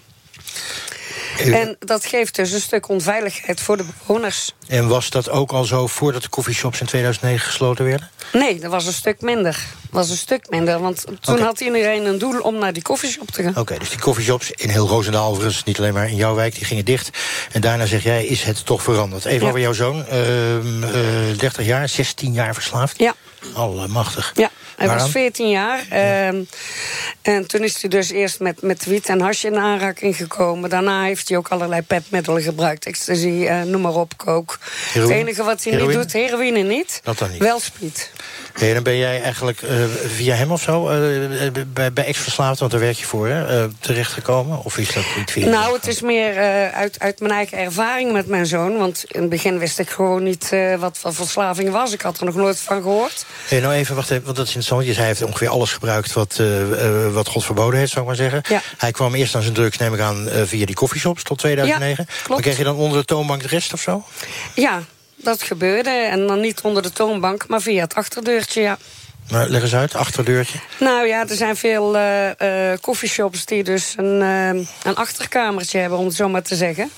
En dat geeft dus een stuk onveiligheid voor de bewoners. En was dat ook al zo voordat de coffeeshops in 2009 gesloten werden? Nee, dat was een stuk minder. was een stuk minder, want toen had iedereen een doel om naar die koffieshop te gaan. Oké, dus die koffieshops in heel Roosendaal, overigens niet alleen maar in jouw wijk, die gingen dicht. En daarna zeg jij, is het toch veranderd? Even over jouw zoon, uh, uh, 30 jaar, 16 jaar verslaafd. Ja. Allemachtig. Ja, hij was 14 jaar. Uh, en toen is hij dus eerst met, met wiet en hasje in aanraking gekomen. Daarna heeft hij ook allerlei petmiddelen gebruikt. Ecstasy, uh, noem maar op, kook. Het enige wat hij niet doet, heroïne niet. Dat dan niet. Wel speed. Hey, dan ben jij eigenlijk eh, via hem of zo, eh, eh, bij, bij ex-verslaafd, want daar werk je voor, hè, uh, terechtgekomen? Of is dat niet via Nou, het is meer uit, uit mijn eigen ervaring met mijn zoon. Want in het begin wist ik gewoon niet wat, wat verslaving was. Ik had er nog nooit van gehoord. Hey, nou even, wacht even, want dat is interessant. Hij heeft ongeveer alles gebruikt wat, wat God verboden heeft, zou ik maar zeggen. Ja. Hij kwam eerst aan zijn drugs, neem ik aan, via die koffieshops tot 2009. Ja, klopt. Maar kreeg je dan onder de toonbank de rest of zo? Ja, dat gebeurde. En dan niet onder de toonbank, maar via het achterdeurtje, ja. Leg eens uit, achterdeurtje. Nou ja, er zijn veel koffieshops uh, uh, die dus een, uh, een achterkamertje hebben, om het zo maar te zeggen.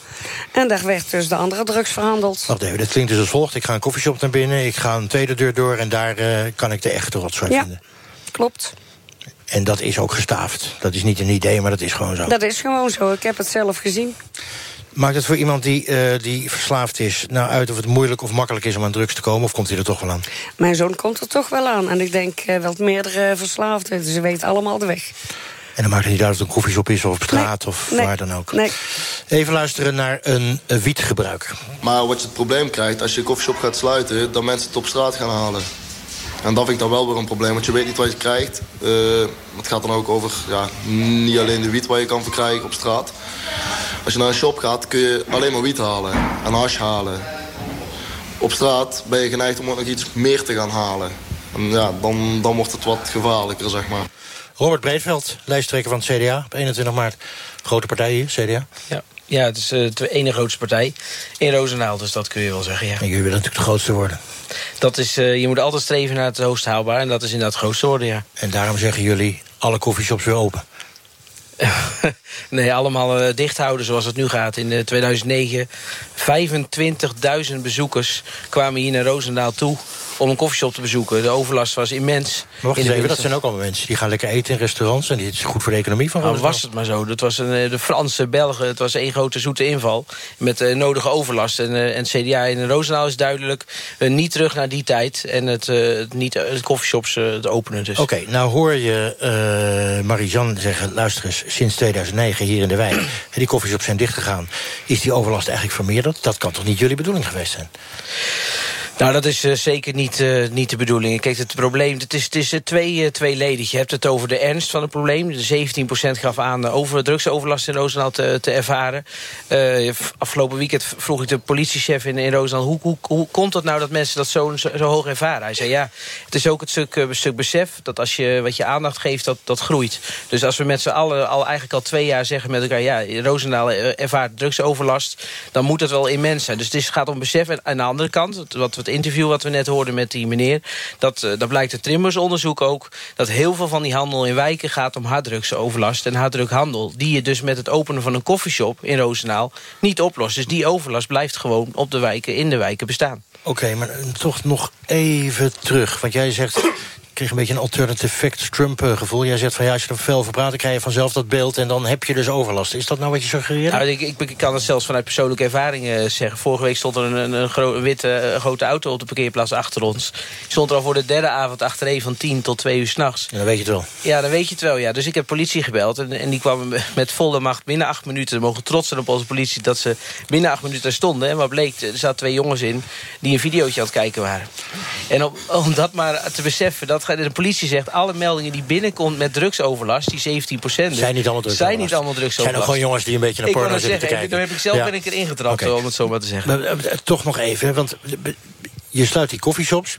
En daar werd dus de andere drugs verhandeld. Wacht even, dat klinkt dus als volgt. Ik ga een koffieshop naar binnen, ik ga een tweede deur door... en daar kan ik de echte rotzooi ja, vinden. klopt. En dat is ook gestaafd. Dat is niet een idee, maar dat is gewoon zo. Dat is gewoon zo. Ik heb het zelf gezien. Maakt het voor iemand die, uh, die verslaafd is... nou uit of het moeilijk of makkelijk is om aan drugs te komen... of komt hij er toch wel aan? Mijn zoon komt er toch wel aan. En ik denk uh, wel meerdere verslaafden. Ze weten allemaal de weg. En dan maakt het niet uit of het een koffieshop is of op straat nee, of nee, waar dan ook. Nee. Even luisteren naar een, een wietgebruiker. Maar wat je het probleem krijgt, als je een koffieshop gaat sluiten... dan mensen het op straat gaan halen. En dat vind ik dan wel weer een probleem, want je weet niet wat je krijgt. Uh, het gaat dan ook over ja, niet alleen de wiet wat je kan verkrijgen op straat. Als je naar een shop gaat, kun je alleen maar wiet halen en hash halen. Op straat ben je geneigd om ook nog iets meer te gaan halen. En ja, dan, dan wordt het wat gevaarlijker, zeg maar. Robert Breedveld, lijsttrekker van het CDA op 21 maart. Grote partij hier, CDA. Ja. Ja, het is uh, de ene grootste partij in Roosendaal, dus dat kun je wel zeggen, ja. En jullie willen natuurlijk de grootste worden. Dat is, uh, je moet altijd streven naar het hoogst haalbaar en dat is inderdaad het grootste worden, ja. En daarom zeggen jullie, alle koffieshops weer open. <laughs> nee, allemaal uh, dicht houden zoals het nu gaat. In uh, 2009 25.000 bezoekers kwamen hier naar Roosendaal toe om een koffieshop te bezoeken. De overlast was immens. Maar wacht even, dat zijn ook allemaal mensen die gaan lekker eten in restaurants... en dit is goed voor de economie van nou, was het maar zo. Dat was een, de Franse, Belgen, het was één grote zoete inval... met uh, nodige overlast. En, uh, en CDA in Roosendaal is duidelijk uh, niet terug naar die tijd... en het, het niet de koffieshops te openen. Dus. Oké, okay, nou hoor je Marie-Jeanne zeggen... luister eens, sinds 2009 hier in de wijk... <coughs> die koffieshops zijn dichtgegaan. Is die overlast eigenlijk vermeerderd? Dat kan toch niet jullie bedoeling geweest zijn? Nou, dat is uh, zeker niet, uh, niet de bedoeling. Kijk, het probleem, het is, het is uh, twee, tweeledig. Je hebt het over de ernst van het probleem. De 17% gaf aan over drugsoverlast in Roosendaal te, te ervaren. afgelopen weekend vroeg ik de politiechef in, in Roosendaal... Hoe, hoe, hoe komt het nou dat mensen dat zo, zo, zo hoog ervaren? Hij zei, ja, het is ook het stuk, stuk besef... dat als je wat je aandacht geeft, dat, dat groeit. Dus als we met z'n allen al eigenlijk al twee jaar zeggen met elkaar... ja, Roosendaal ervaart drugsoverlast, dan moet dat wel immens zijn. Dus het is, gaat om besef. En aan de andere kant, wat we het interview wat we net hoorden met die meneer... dat, uh, dat blijkt uit Trimbers-onderzoek ook... dat heel veel van die handel in wijken gaat om harddrugsoverlast en harddrukhandel... die je dus met het openen van een koffieshop in Roosendaal niet oplost. Dus die overlast blijft gewoon op de wijken, in de wijken bestaan. Oké, maar toch nog even terug. Want jij zegt, kreeg een beetje een alternative fact Trump gevoel. Jij zegt van ja, als je er veel over praat, dan krijg je vanzelf dat beeld... en dan heb je dus overlast. Is dat nou wat je suggereert? Nou, ik, ik, ik, kan het zelfs vanuit persoonlijke ervaring uh, zeggen. Vorige week stond er een, een, gro witte uh, grote auto op de parkeerplaats achter ons. Die stond er al voor de derde avond achtereen van 10 tot 2 uur s'nachts. Ja, dan weet je het wel. Ja, dan weet je het wel, ja. Dus ik heb politie gebeld en, en die kwam met volle macht binnen acht minuten. We mogen trots zijn op onze politie dat ze binnen acht minuten daar stonden. En wat bleek, er zaten twee jongens in die een videootje aan het kijken waren. En om, om dat maar te beseffen, dat de politie zegt alle meldingen die binnenkomt met drugsoverlast, die 17 procent, zijn niet allemaal drugsoverlast. Zijn niet allemaal drugsoverlast. zijn ook gewoon jongens die een beetje naar ik porno zitten kijken. Daar heb ik zelf ja. ben ik erin getrapt, okay. om het zo maar te zeggen. Maar, toch nog even, want je sluit die koffieshops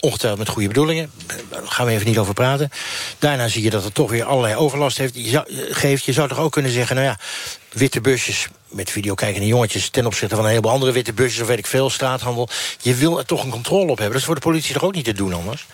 ongetwijfeld met goede bedoelingen. Daar gaan we even niet over praten. Daarna zie je dat het toch weer allerlei overlast heeft, je zou, geeft. Je zou toch ook kunnen zeggen, nou ja, witte busjes met videokijkende jongetjes... ten opzichte van een heleboel andere witte busjes... of weet ik veel, straathandel. Je wil er toch een controle op hebben. Dat is voor de politie toch ook niet te doen anders?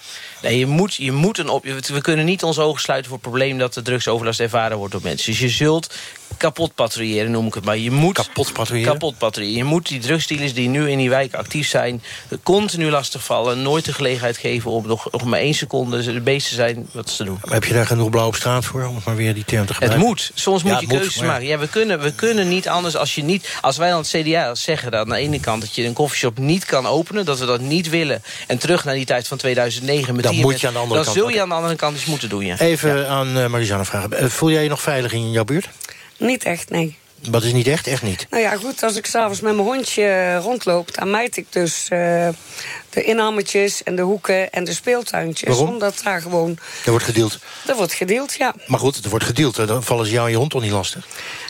Nee, je moet, je moet een op. We kunnen niet ons ogen sluiten voor het probleem dat de drugsoverlast ervaren wordt door mensen. Dus je zult kapot patrouilleren, noem ik het maar. Je moet kapot patrouilleren? Kapot patrouilleren. Je moet die drugsdealers die nu in die wijk actief zijn... continu lastigvallen, nooit de gelegenheid geven... om nog, nog maar één seconde de beest te zijn wat ze doen. Maar heb je daar genoeg blauw op straat voor, om maar weer die term te gebruiken? Het moet. Soms moet je keuzes maar... maken. Ja, we kunnen, we kunnen niet anders als je niet... Als wij dan het CDA zeggen dat aan de ene kant... dat je een koffieshop niet kan openen, dat we dat niet willen... en terug naar die tijd van 2009... Met dan moet je aan de andere dan kant... zul je aan de andere kant iets moeten doen, ja. Even ja. aan uh, Marisanne vragen. Voel jij je nog veilig in jouw buurt? Niet echt, nee. Dat is niet echt, echt niet. Nou ja, goed, als ik s'avonds met mijn hondje rondloop... dan mijt ik dus uh, de inhammetjes en de hoeken en de speeltuintjes. Waarom? Omdat daar gewoon... Er wordt gedeeld. Er wordt gedeeld, ja. Maar goed, er wordt gedeeld. Dan vallen ze jou en je hond toch niet lastig?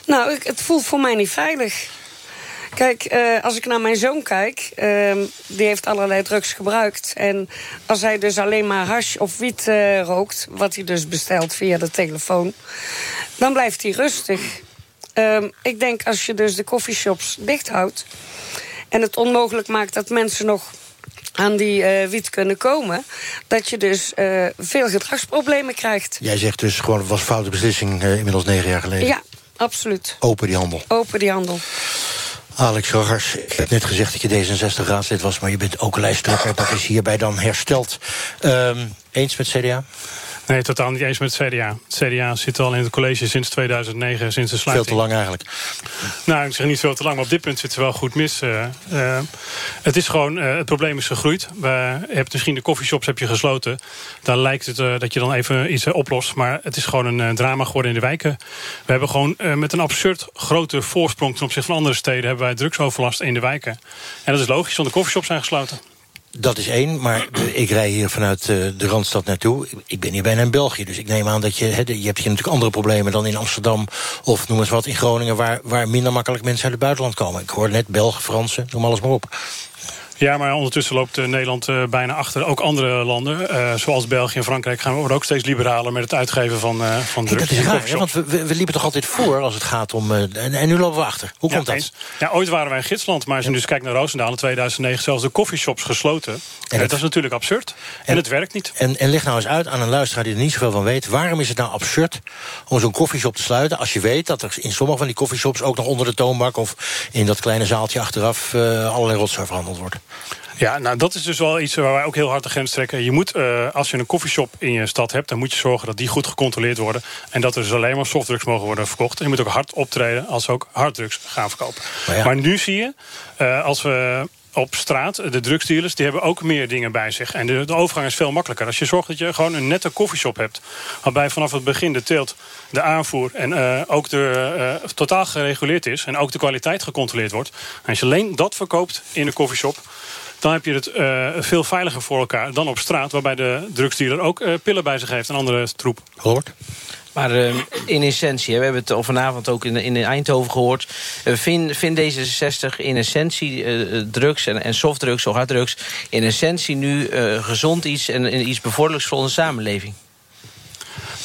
Nou, ik, het voelt voor mij niet veilig. Kijk, uh, als ik naar mijn zoon kijk, uh, die heeft allerlei drugs gebruikt. En als hij dus alleen maar hash of wiet uh, rookt, wat hij dus bestelt via de telefoon, dan blijft hij rustig. Um, ik denk als je dus de coffeeshops dicht houdt en het onmogelijk maakt dat mensen nog aan die uh, wiet kunnen komen... dat je dus uh, veel gedragsproblemen krijgt. Jij zegt dus gewoon, het was een foute beslissing uh, inmiddels negen jaar geleden. Ja, absoluut. Open die handel. Open die handel. Alex Rogers, ik heb net gezegd dat je D66-raadslid was... maar je bent ook lijsttrekker, dat is hierbij dan hersteld. Um, eens met CDA? Nee, totaal niet eens met het CDA. Het CDA zit al in het college sinds 2009, sinds de sluiting. Veel te lang eigenlijk. Nou, ik zeg niet veel te lang, maar op dit punt zit ze wel goed mis. Uh, uh, het is gewoon, uh, het probleem is gegroeid. We hebben misschien de coffeeshops heb je gesloten. Dan lijkt het dat je dan even iets oplost. Maar het is gewoon een drama geworden in de wijken. We hebben gewoon met een absurd grote voorsprong... ten opzichte van andere steden... hebben wij drugsoverlast in de wijken. En dat is logisch, want de coffeeshops zijn gesloten. Dat is één, maar ik rij hier vanuit uh, de Randstad naartoe. Ik ben hier bijna in België, dus ik neem aan dat je... Je hebt hier natuurlijk andere problemen dan in Amsterdam... of noem eens wat in Groningen... waar, waar minder makkelijk mensen uit het buitenland komen. Ik hoor net Belgen, Fransen, noem alles maar op. Ja, maar ondertussen loopt uh, Nederland uh, bijna achter. Ook andere landen, uh, zoals België en Frankrijk... gaan we ook steeds liberaler met het uitgeven van, van drugs. Dat is raar, hè? want we, we, liepen toch altijd voor als het gaat om... En, en, nu lopen we achter. Hoe ja, komt dat? Ja, ooit waren wij een gidsland, maar als je ja. dus kijkt naar Roosendaal... in 2009 zelfs de coffeeshops gesloten. En dat is natuurlijk absurd. En, en, het werkt niet. En, en leg nou eens uit aan een luisteraar die er niet zoveel van weet... waarom is het nou absurd om zo'n koffieshop te sluiten... als je weet dat er in sommige van die koffieshops... ook nog onder de toonbank of in dat kleine zaaltje achteraf... allerlei rotzooi verhandeld wordt? Ja, nou dat is dus wel iets waar wij ook heel hard de grens trekken. Je moet, uh, als je een koffieshop in je stad hebt... dan moet je zorgen dat die goed gecontroleerd worden. En dat er dus alleen maar softdrugs mogen worden verkocht. En je moet ook hard optreden als ze ook harddrugs gaan verkopen. Maar, ja. maar nu zie je, uh, als we op straat, de drugsdealers, die hebben ook meer dingen bij zich. En de, de, overgang is veel makkelijker. Als je zorgt dat je gewoon een nette koffieshop hebt... waarbij vanaf het begin de teelt, de aanvoer... en uh, ook de, uh, totaal gereguleerd is... en ook de kwaliteit gecontroleerd wordt. En als je alleen dat verkoopt in de koffieshop dan heb je het uh, veel veiliger voor elkaar dan op straat... waarbij de drugsdealer ook uh, pillen bij zich heeft en andere troep. Hoort. Maar uh, in essentie, hè, we hebben het vanavond ook in, in Eindhoven gehoord... Uh, vind, vind D66 in essentie uh, drugs en, en softdrugs of harddrugs... in essentie nu gezond iets en, en iets bevorderlijks voor onze samenleving?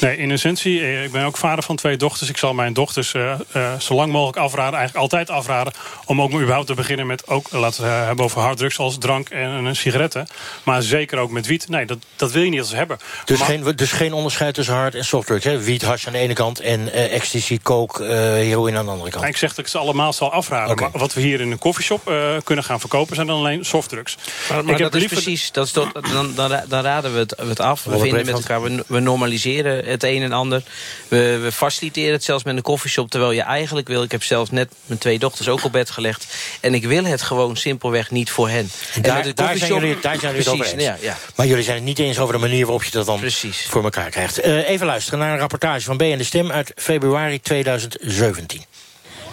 Nee, in essentie, ik ben ook vader van twee dochters. Ik zal mijn dochters uh, uh, zo lang mogelijk afraden, eigenlijk altijd afraden... om ook überhaupt te beginnen met, ook laten we hebben over harddrugs... als drank en, en sigaretten. Maar zeker ook met wiet. Nee, dat, dat wil je niet als hebben. Dus, maar, geen, dus geen onderscheid tussen hard en softdrugs, hè? Wiet, hash aan de ene kant en uh, ecstasy, coke, heroïne aan de andere kant. Ik zeg dat ik ze allemaal zal afraden. Okay. Maar wat we hier in een koffieshop kunnen gaan verkopen... zijn dan alleen softdrugs. Maar, maar ik dat heb is precies, dat is dan, dan, dan raden we het, het af. We vinden met elkaar, we, we normaliseren het een en ander. We, we, faciliteren het zelfs met een koffieshop, terwijl je eigenlijk wil... ik heb zelfs net mijn twee dochters ook op bed gelegd... en ik wil het gewoon simpelweg niet voor hen. En daar, daar zijn jullie, daar zijn jullie het over eens. Ja, ja. Maar jullie zijn het niet eens over de manier waarop je dat dan Precies. voor elkaar krijgt. Uh, even luisteren naar een rapportage van B en de Stem uit februari 2017.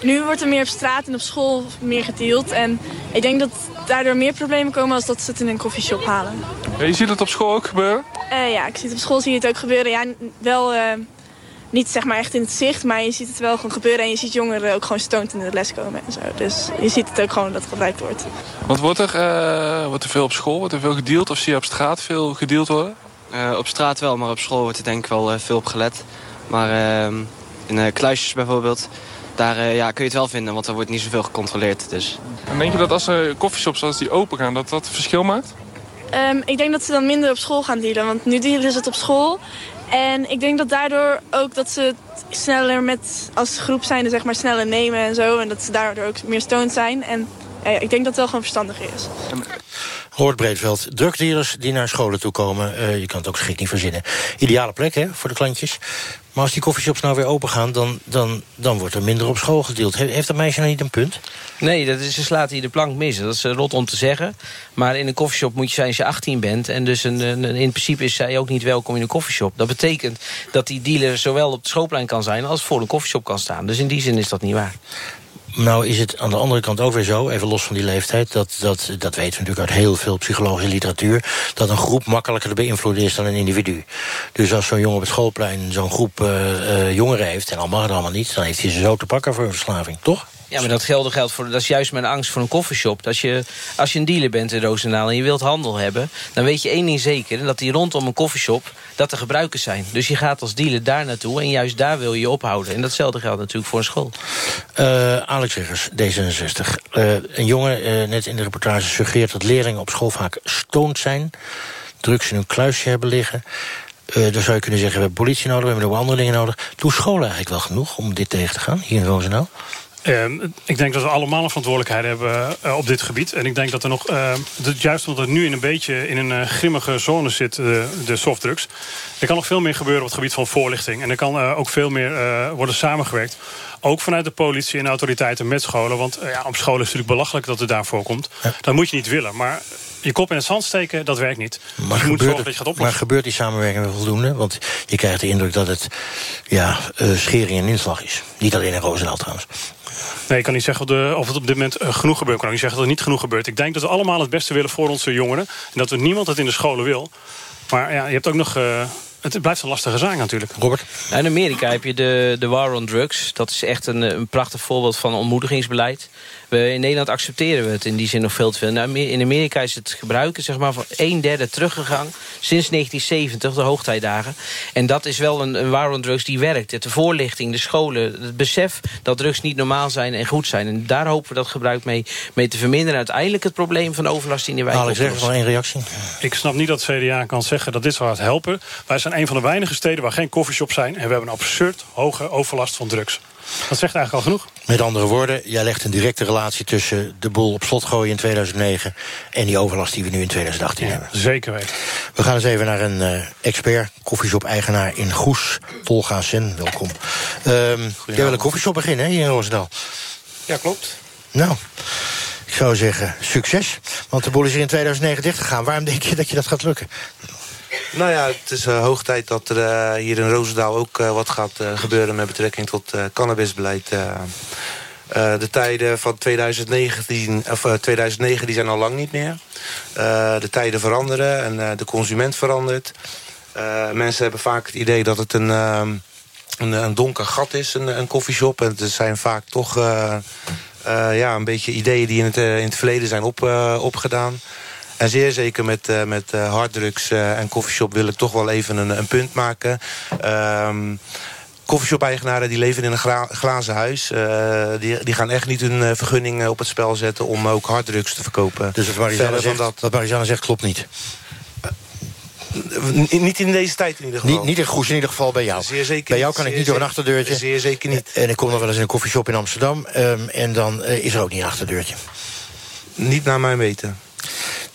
Nu wordt er meer op straat en op school meer gedeeld. En ik denk dat daardoor meer problemen komen als dat ze het in een koffieshop halen. Ja, je ziet het op school ook gebeuren? Uh, ja, ik zie het op school zie je het ook gebeuren. Ja, wel uh, niet zeg maar echt in het zicht, maar je ziet het wel gewoon gebeuren. En je ziet jongeren ook gewoon stoned in de les komen en zo. Dus je ziet het ook gewoon dat het gebruikt wordt. Wat wordt er? Uh, wordt er veel op school? Wordt er veel gedeeld? Of zie je op straat veel gedeeld worden? op straat wel, maar op school wordt er denk ik wel veel op gelet. Maar ehm, in kluisjes bijvoorbeeld daar uh, ja, kun je het wel vinden, want er wordt niet zoveel gecontroleerd. Dus. En denk je dat als er koffieshops als die open gaan, dat dat verschil maakt? Um, ik denk dat ze dan minder op school gaan dealen, want nu dealen ze het op school. En ik denk dat daardoor ook dat ze het sneller met, als groep zijn, zeg maar, sneller nemen en zo. En dat ze daardoor ook meer stoned zijn. En ja, ik denk dat het wel gewoon verstandig is. Robert Breedveld, drugdealers die naar scholen toe komen. eh, je kan het ook schik niet verzinnen. Ideale plek hè, voor de klantjes. Maar als die koffieshops nou weer open gaan... dan, dan, dan wordt er minder op school gedeeld. He- heeft dat meisje nou niet een punt? Nee, dat is, ze slaat hier de plank mis. Dat is eh, rot om te zeggen. Maar in een koffieshop moet je zijn als je 18 bent. En dus een, in principe is zij ook niet welkom in een koffieshop. Dat betekent dat die dealer zowel op het schoolplein kan zijn... als voor een koffieshop kan staan. Dus in die zin is dat niet waar. Nou is het aan de andere kant ook weer zo, even los van die leeftijd... dat, dat, dat weten we natuurlijk uit heel veel psychologische literatuur... dat een groep makkelijker te beïnvloeden is dan een individu. Dus als zo'n jongen op het schoolplein zo'n groep eh, eh, jongeren heeft... en al mag het allemaal niet, dan heeft hij ze zo te pakken voor een verslaving, toch? Ja, maar dat geldt, geldt voor. Dat is juist mijn angst voor een koffieshop. Als je, als je een dealer bent in Roosendaal en je wilt handel hebben, dan weet je één ding zeker: dat die rondom een koffieshop dat er gebruikers zijn. Dus je gaat als dealer daar naartoe en juist daar wil je je ophouden. En datzelfde geldt natuurlijk voor een school. Eh, Alex Riggers, D66. Eh, een jongen, eh, net in de reportage, suggereert dat leerlingen op school vaak stoned zijn. Drugs in hun kluisje hebben liggen. Eh dan zou je kunnen zeggen, we hebben politie nodig, we hebben nog andere dingen nodig. Doen scholen eigenlijk wel genoeg om dit tegen te gaan, hier in Roosendaal? Ehm, ik denk dat we allemaal een verantwoordelijkheid hebben eh, op dit gebied. En ik denk dat er nog, eh, dat juist omdat het nu in een beetje in een eh, grimmige zone zit, de softdrugs. Er kan nog veel meer gebeuren op het gebied van voorlichting. En er kan ook veel meer worden samengewerkt. Ook vanuit de politie en autoriteiten met scholen. Want ja, op scholen is het natuurlijk belachelijk dat het daar voorkomt. Dat moet je niet willen. Maar je kop in het zand steken, dat werkt niet. Maar dus je moet gebeurt, zorgen dat je gaat maar oplossen. gebeurt die samenwerking wel voldoende? Want je krijgt de indruk dat het ja, schering en inslag is. Niet alleen in Roosendaal trouwens. Nee, ik kan niet zeggen of, de, of het op dit moment eh, genoeg gebeurt. Ik kan ook niet zeggen dat er niet genoeg gebeurt. Ik denk dat we allemaal het beste willen voor onze jongeren. En dat we niemand het in de scholen wil. Maar ja, je hebt ook nog... eh, het blijft een lastige zaak natuurlijk. Robert? Nou, in Amerika heb je de, de War on Drugs. Dat is echt een, een prachtig voorbeeld van ontmoedigingsbeleid. We, in Nederland accepteren we het in die zin nog veel te veel. Nou, in Amerika is het gebruiken zeg maar, van een derde teruggegaan... sinds 1970, de hoogtijdagen. En dat is wel een, een War on Drugs die werkt. De voorlichting, de scholen, het besef dat drugs niet normaal zijn en goed zijn. En daar hopen we dat gebruik mee, mee te verminderen. En uiteindelijk het probleem van overlast in de wijk Alex Riggers, oplossen. nog één reactie. Ik snap niet dat CDA kan zeggen dat dit zou het helpen. Wij zijn een van de weinige steden waar geen coffeeshops zijn... en we hebben een absurd hoge overlast van drugs. Dat zegt eigenlijk al genoeg. Met andere woorden, jij legt een directe relatie tussen de boel op slot gooien in 2009 en die overlast die we nu in 2018 hebben. Zeker weten. We gaan eens even naar een eh, expert, koffieshop-eigenaar in Goes, Tolga Sen. Welkom. Ehm jij wil een koffieshop beginnen hè, hier in Roosendaal? Ja, klopt. Nou, ik zou zeggen succes. Want de boel is hier in 2009 dichtgegaan. Waarom denk je dat je dat gaat lukken? Nou ja, het is eh, hoog tijd dat er eh, hier in Roosendaal ook eh, wat gaat gebeuren met betrekking tot cannabisbeleid. de tijden van 2019, of, eh, 2009 die zijn al lang niet meer. De tijden veranderen en de consument verandert. Mensen hebben vaak het idee dat het een, ehm, een, een donker gat is, een, een koffieshop. En het zijn vaak toch ja, een beetje ideeën die in het, in het verleden zijn op, opgedaan. En zeer zeker met, eh, met eh, harddrugs eh, en koffieshop wil ik toch wel even een, een punt maken. Ehm Koffieshop-eigenaren die leven in een glazen huis. Die, die gaan echt niet hun eh, vergunning op het spel zetten... om ook harddrugs te verkopen. Dus wat zegt, dat, wat Marianne zegt klopt niet. Niet in deze tijd in ieder geval. Niet, niet in Goes, in ieder geval bij jou. Zeer zeker bij jou kan ik niet door een achterdeurtje. Zeer zeker niet. En ik kom nog wel eens in een koffieshop in Amsterdam. ehm, en dan is er ook niet een achterdeurtje. Niet naar mijn weten.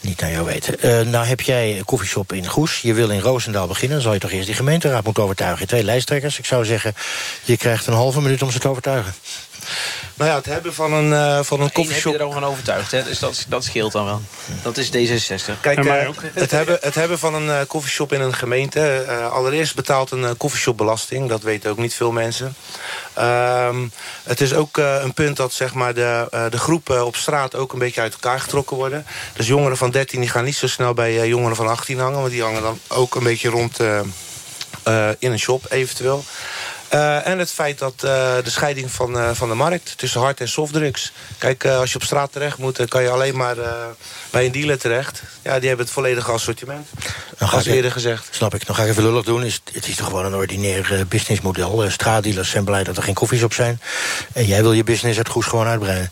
Niet naar jou weten. Eh, nou heb jij een koffieshop in Goes. Je wil in Roosendaal beginnen. Dan zal je toch eerst die gemeenteraad moeten overtuigen. Twee lijsttrekkers. Ik zou zeggen, je krijgt een halve minuut om ze te overtuigen. Nou ja, het hebben van een, eh van een koffieshop... er ook van overtuigd, hè? dus dat, dat scheelt dan wel. Dat is D66. Kijk, eh, het, hebben, het hebben van een eh koffieshop in een gemeente... allereerst betaalt een uh, koffieshopbelasting. Dat weten ook niet veel mensen. Ehm, het is ook een punt dat zeg maar, de, de groepen op straat ook een beetje uit elkaar getrokken worden. Dus jongeren van 13 die gaan niet zo snel bij jongeren van 18 hangen... want die hangen dan ook een beetje rond in een shop eventueel. Eh, en het feit dat eh, de scheiding van, eh, van de markt tussen hard- en softdrugs. Kijk, als je op straat terecht moet, dan kan je alleen maar bij een dealer terecht. Ja, die hebben het volledige assortiment. Als ik- eerder gezegd. Snap ik. Dan ga ik even lullig doen. Is, het is toch gewoon een ordinair businessmodel. Straatdealers zijn blij dat er geen koffieshops zijn. En jij wil je business uit Goes gewoon uitbreiden.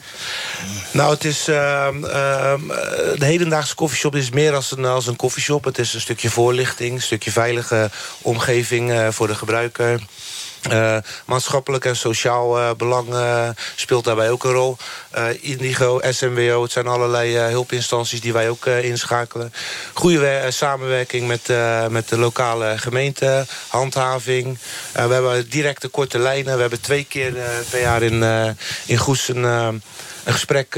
Nou, het is, ehm, ehm, eh, de hedendaagse koffieshop is meer als een, als een koffieshop. Het is een stukje voorlichting, een stukje veilige omgeving voor de gebruiker. Uh, maatschappelijk en sociaal uh, belang speelt daarbij ook een rol. Indigo, SMWO, het zijn allerlei hulpinstanties die wij ook inschakelen. Goede samenwerking met, met de lokale gemeente, handhaving. we hebben directe korte lijnen. We hebben twee keer per jaar in, in Goes een, een gesprek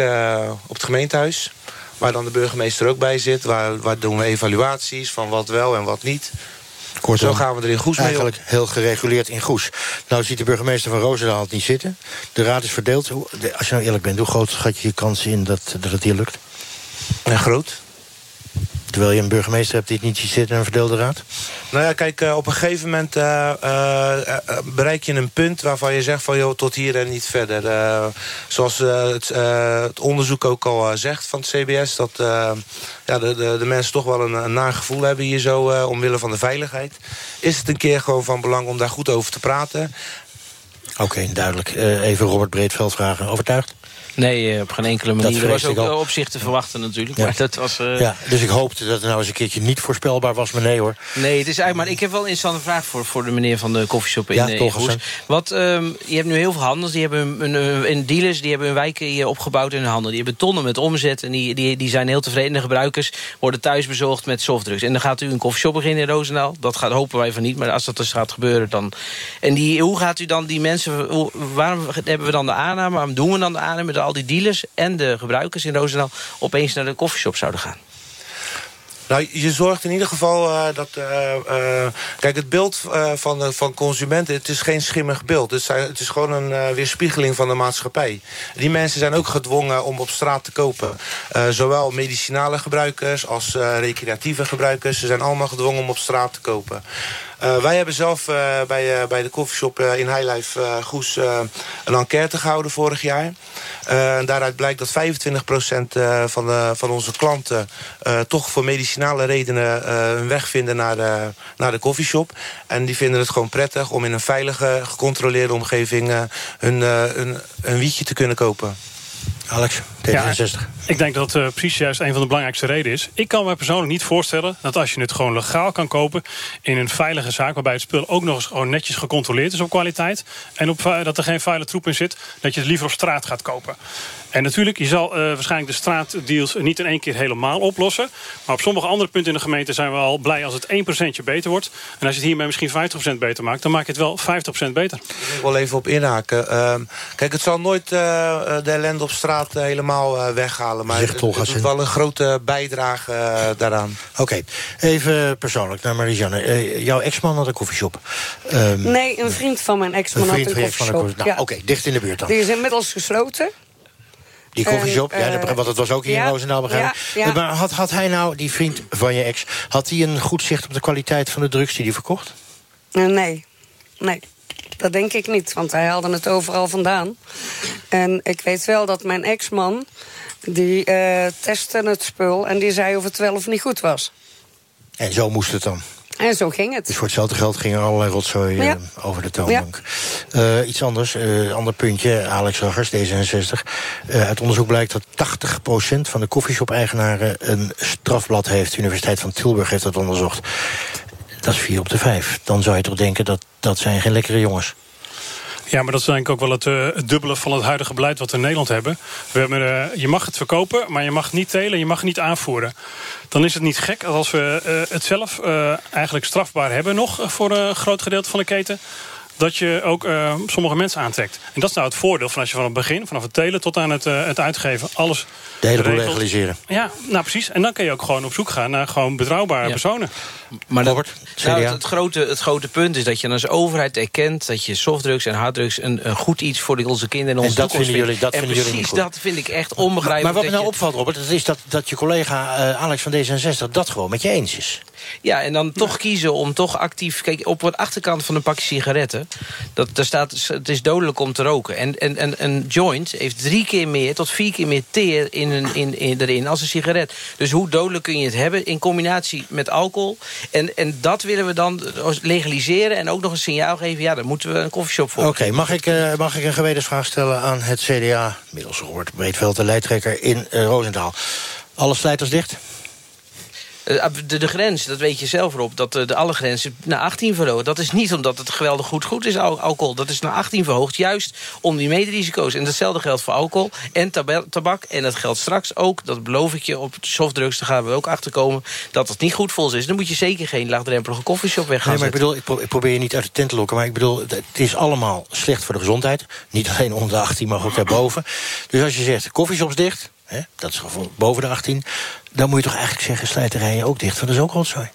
op het gemeentehuis. Waar dan de burgemeester ook bij zit. Waar, waar doen we evaluaties van wat wel en wat niet. Kortom, Zo gaan we er in Goes mee Eigenlijk heel gereguleerd in Goes. Nou ziet de burgemeester van Roosendaal het niet zitten. De raad is verdeeld. Als je nou eerlijk bent, hoe groot schat je je kans in dat, dat het hier lukt? Ja, groot. Terwijl je een burgemeester hebt die het niet ziet zitten in een verdeelde raad? Nou ja, kijk, uh, op een gegeven moment uh, uh, bereik je een punt waarvan je zegt van joh, tot hier en niet verder. zoals het, het, onderzoek ook al zegt van het CBS, dat ja, de, de, de, mensen toch wel een, een naar gevoel hebben hier zo omwille van de veiligheid. Is het een keer gewoon van belang om daar goed over te praten? Oké, duidelijk. even Robert Breedveld vragen. Overtuigd? Nee, op geen enkele manier. Dat was ook op zich te verwachten natuurlijk. Ja. Maar dat was, uh... ja, dus ik hoopte dat het nou eens een keertje niet voorspelbaar was, maar nee hoor. Nee, het is eigenlijk, maar ik heb wel een interessante vraag voor, voor de meneer van de koffieshop in, ja, in Goes. Wat, um, je hebt nu heel veel handels, die hebben een, een, dealers, die hebben hun wijken hier opgebouwd in hun handel. Die hebben tonnen met omzet en die, die, die zijn heel tevreden. De gebruikers worden thuis bezorgd met softdrugs. En dan gaat u een koffieshop beginnen in Roosendaal. Dat gaat, hopen wij van niet, maar als dat dus gaat gebeuren dan... En die, hoe gaat u dan die mensen... Hoe, waarom hebben we dan de aanname, waarom doen we dan de aanname al die dealers en de gebruikers in Roosendaal opeens naar de koffieshop zouden gaan? Nou, je zorgt in ieder geval uh, dat... Uh, uh, kijk, het beeld van, van consumenten, het is geen schimmig beeld. Het is, het is gewoon een weerspiegeling van de maatschappij. Die mensen zijn ook gedwongen om op straat te kopen. zowel medicinale gebruikers als recreatieve gebruikers. Ze zijn allemaal gedwongen om op straat te kopen. Uh, wij hebben zelf uh, bij, uh, bij de koffieshop in Highlife Goes een enquête gehouden vorig jaar. daaruit blijkt dat 25% van, de, van onze klanten toch voor medicinale redenen hun weg vinden naar de, naar de koffieshop. En die vinden het gewoon prettig om in een veilige, gecontroleerde omgeving hun, hun, een wietje te kunnen kopen. Alex, D66. Ja, ik denk dat uh, precies juist een van de belangrijkste redenen is. Ik kan me persoonlijk niet voorstellen dat als je het gewoon legaal kan kopen... in een veilige zaak waarbij het spul ook nog eens gewoon netjes gecontroleerd is op kwaliteit... en op, dat er geen vuile troep in zit, dat je het liever op straat gaat kopen. En natuurlijk, je zal uh, waarschijnlijk de straatdeals niet in één keer helemaal oplossen. Maar op sommige andere punten in de gemeente zijn we al blij als het 1% beter wordt. En als je het hiermee misschien 50% beter maakt, dan maak je het wel 50% beter. Ik wil even op inhaken. Uh, kijk, het zal nooit uh, de ellende op straat helemaal weghalen. Maar het, het is wel een grote bijdrage daaraan. Oké, okay. even persoonlijk naar Marijanne. jouw ex-man had een koffieshop. Um, nee, een vriend van mijn ex-man had een koffieshop. Nou, ja. Oké, okay, dicht in de buurt dan. Die is inmiddels gesloten. Die koffieshop, ja, uh, want dat was ook hier in Roosendaal begrijp ja. Maar had, had hij nou, die vriend van je ex... had hij een goed zicht op de kwaliteit van de drugs die hij verkocht? Uh, nee, nee. Dat denk ik niet, want hij haalde het overal vandaan. En ik weet wel dat mijn ex-man... die uh, testte het spul en die zei of het wel of niet goed was. En zo moest het dan? En zo ging het. Dus voor hetzelfde geld gingen er allerlei rotzooi ja. uh, over de toonbank. Ja. Uh, iets anders, uh, ander puntje. Alex Raggers, D66. uit onderzoek blijkt dat 80% van de koffieshop-eigenaren... een strafblad heeft. De Universiteit van Tilburg heeft dat onderzocht. Dat is 4 op de 5. Dan zou je toch denken dat dat zijn geen lekkere jongens. Ja, maar dat is denk ik ook wel het, uh, het, dubbele van het huidige beleid wat we in Nederland hebben. We hebben uh, je mag het verkopen, maar je mag niet telen, je mag niet aanvoeren. Dan is het niet gek als we uh, het zelf eigenlijk strafbaar hebben nog... voor een groot gedeelte van de keten dat je ook uh, sommige mensen aantrekt. En dat is nou het voordeel van als je van het begin, vanaf het telen tot aan het, uh, het uitgeven, alles. De hele boel legaliseren. Ja, nou precies. En dan kun je ook gewoon op zoek gaan naar gewoon betrouwbare ja. personen. Maar Robert, nou, het, het, grote, het grote punt is dat je als overheid erkent dat je softdrugs en harddrugs een, een goed iets voor onze kinderen en onze en dat vinden jullie, dat en vinden precies jullie niet dat vind ik echt onbegrijpelijk. Maar wat me nou je... opvalt, Robert, dat is dat, dat je collega uh, Alex van D66 dat gewoon met je eens is. Ja, en dan toch kiezen om toch actief... Kijk, op de achterkant van een pakje sigaretten... Dat, daar staat, het is dodelijk om te roken. En, en, en een joint heeft drie keer meer tot vier keer meer teer in een, in, in, erin als een sigaret. Dus hoe dodelijk kun je het hebben in combinatie met alcohol? En, en dat willen we dan legaliseren en ook nog een signaal geven... ja, dan moeten we een koffieshop voor. Oké, okay, mag, ik, uh, mag ik een gewetensvraag stellen aan het CDA... middels gehoord Breedveld, de lijsttrekker in uh, Roosendaal. Alle slijters dicht? Eh, De, de grens, dat weet je zelf erop, dat eh, de alle grenzen naar 18 verhoogd. Dat is niet omdat het geweldig goed goed is, al- alcohol. Dat is naar 18 verhoogd, juist om die mederisico's. En datzelfde geldt voor alcohol en taba- tabak. En dat geldt straks ook, dat beloof ik je, op softdrugs... daar gaan we ook achter komen, dat het niet goed voor ons is. Dan moet je zeker geen laagdrempelige koffieshop weg gaan Nee, maar ik zetten. bedoel, ik, pro- ik probeer je niet uit de tent te lokken... maar ik bedoel, het het is allemaal slecht voor de gezondheid. Niet alleen onder de 18, maar ook daarboven. Dus als je zegt, koffieshops dicht, hè, dat is gewoon boven de 18... dan moet je toch eigenlijk zeggen, slijterijen ook dicht, want dat is ook rotzooi.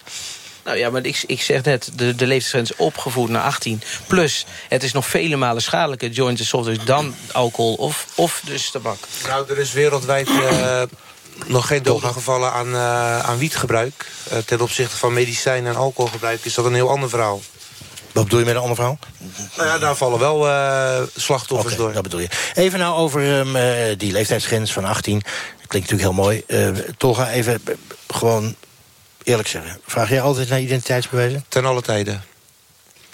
Nou ja, maar ik, ik zeg net, de, de leeftijdsgrens opgevoerd naar 18. Plus, het is nog vele malen schadelijker, joint en softdrugs... dan alcohol of, of dus tabak. Nou, er is wereldwijd eh, nog geen doodgevallen aan, eh, aan wietgebruik. Eh, ten opzichte van medicijn en alcoholgebruik is dat een heel ander verhaal. Wat bedoel je met een ander verhaal? Nou ja, daar vallen wel eh, slachtoffers door. Dat bedoel je. Even nou over ehm, eh, die leeftijdsgrens van 18. Dat klinkt natuurlijk heel mooi. Eh Tolga, even gewoon eerlijk zeggen. Vraag jij altijd naar identiteitsbewijzen? Ten alle tijden.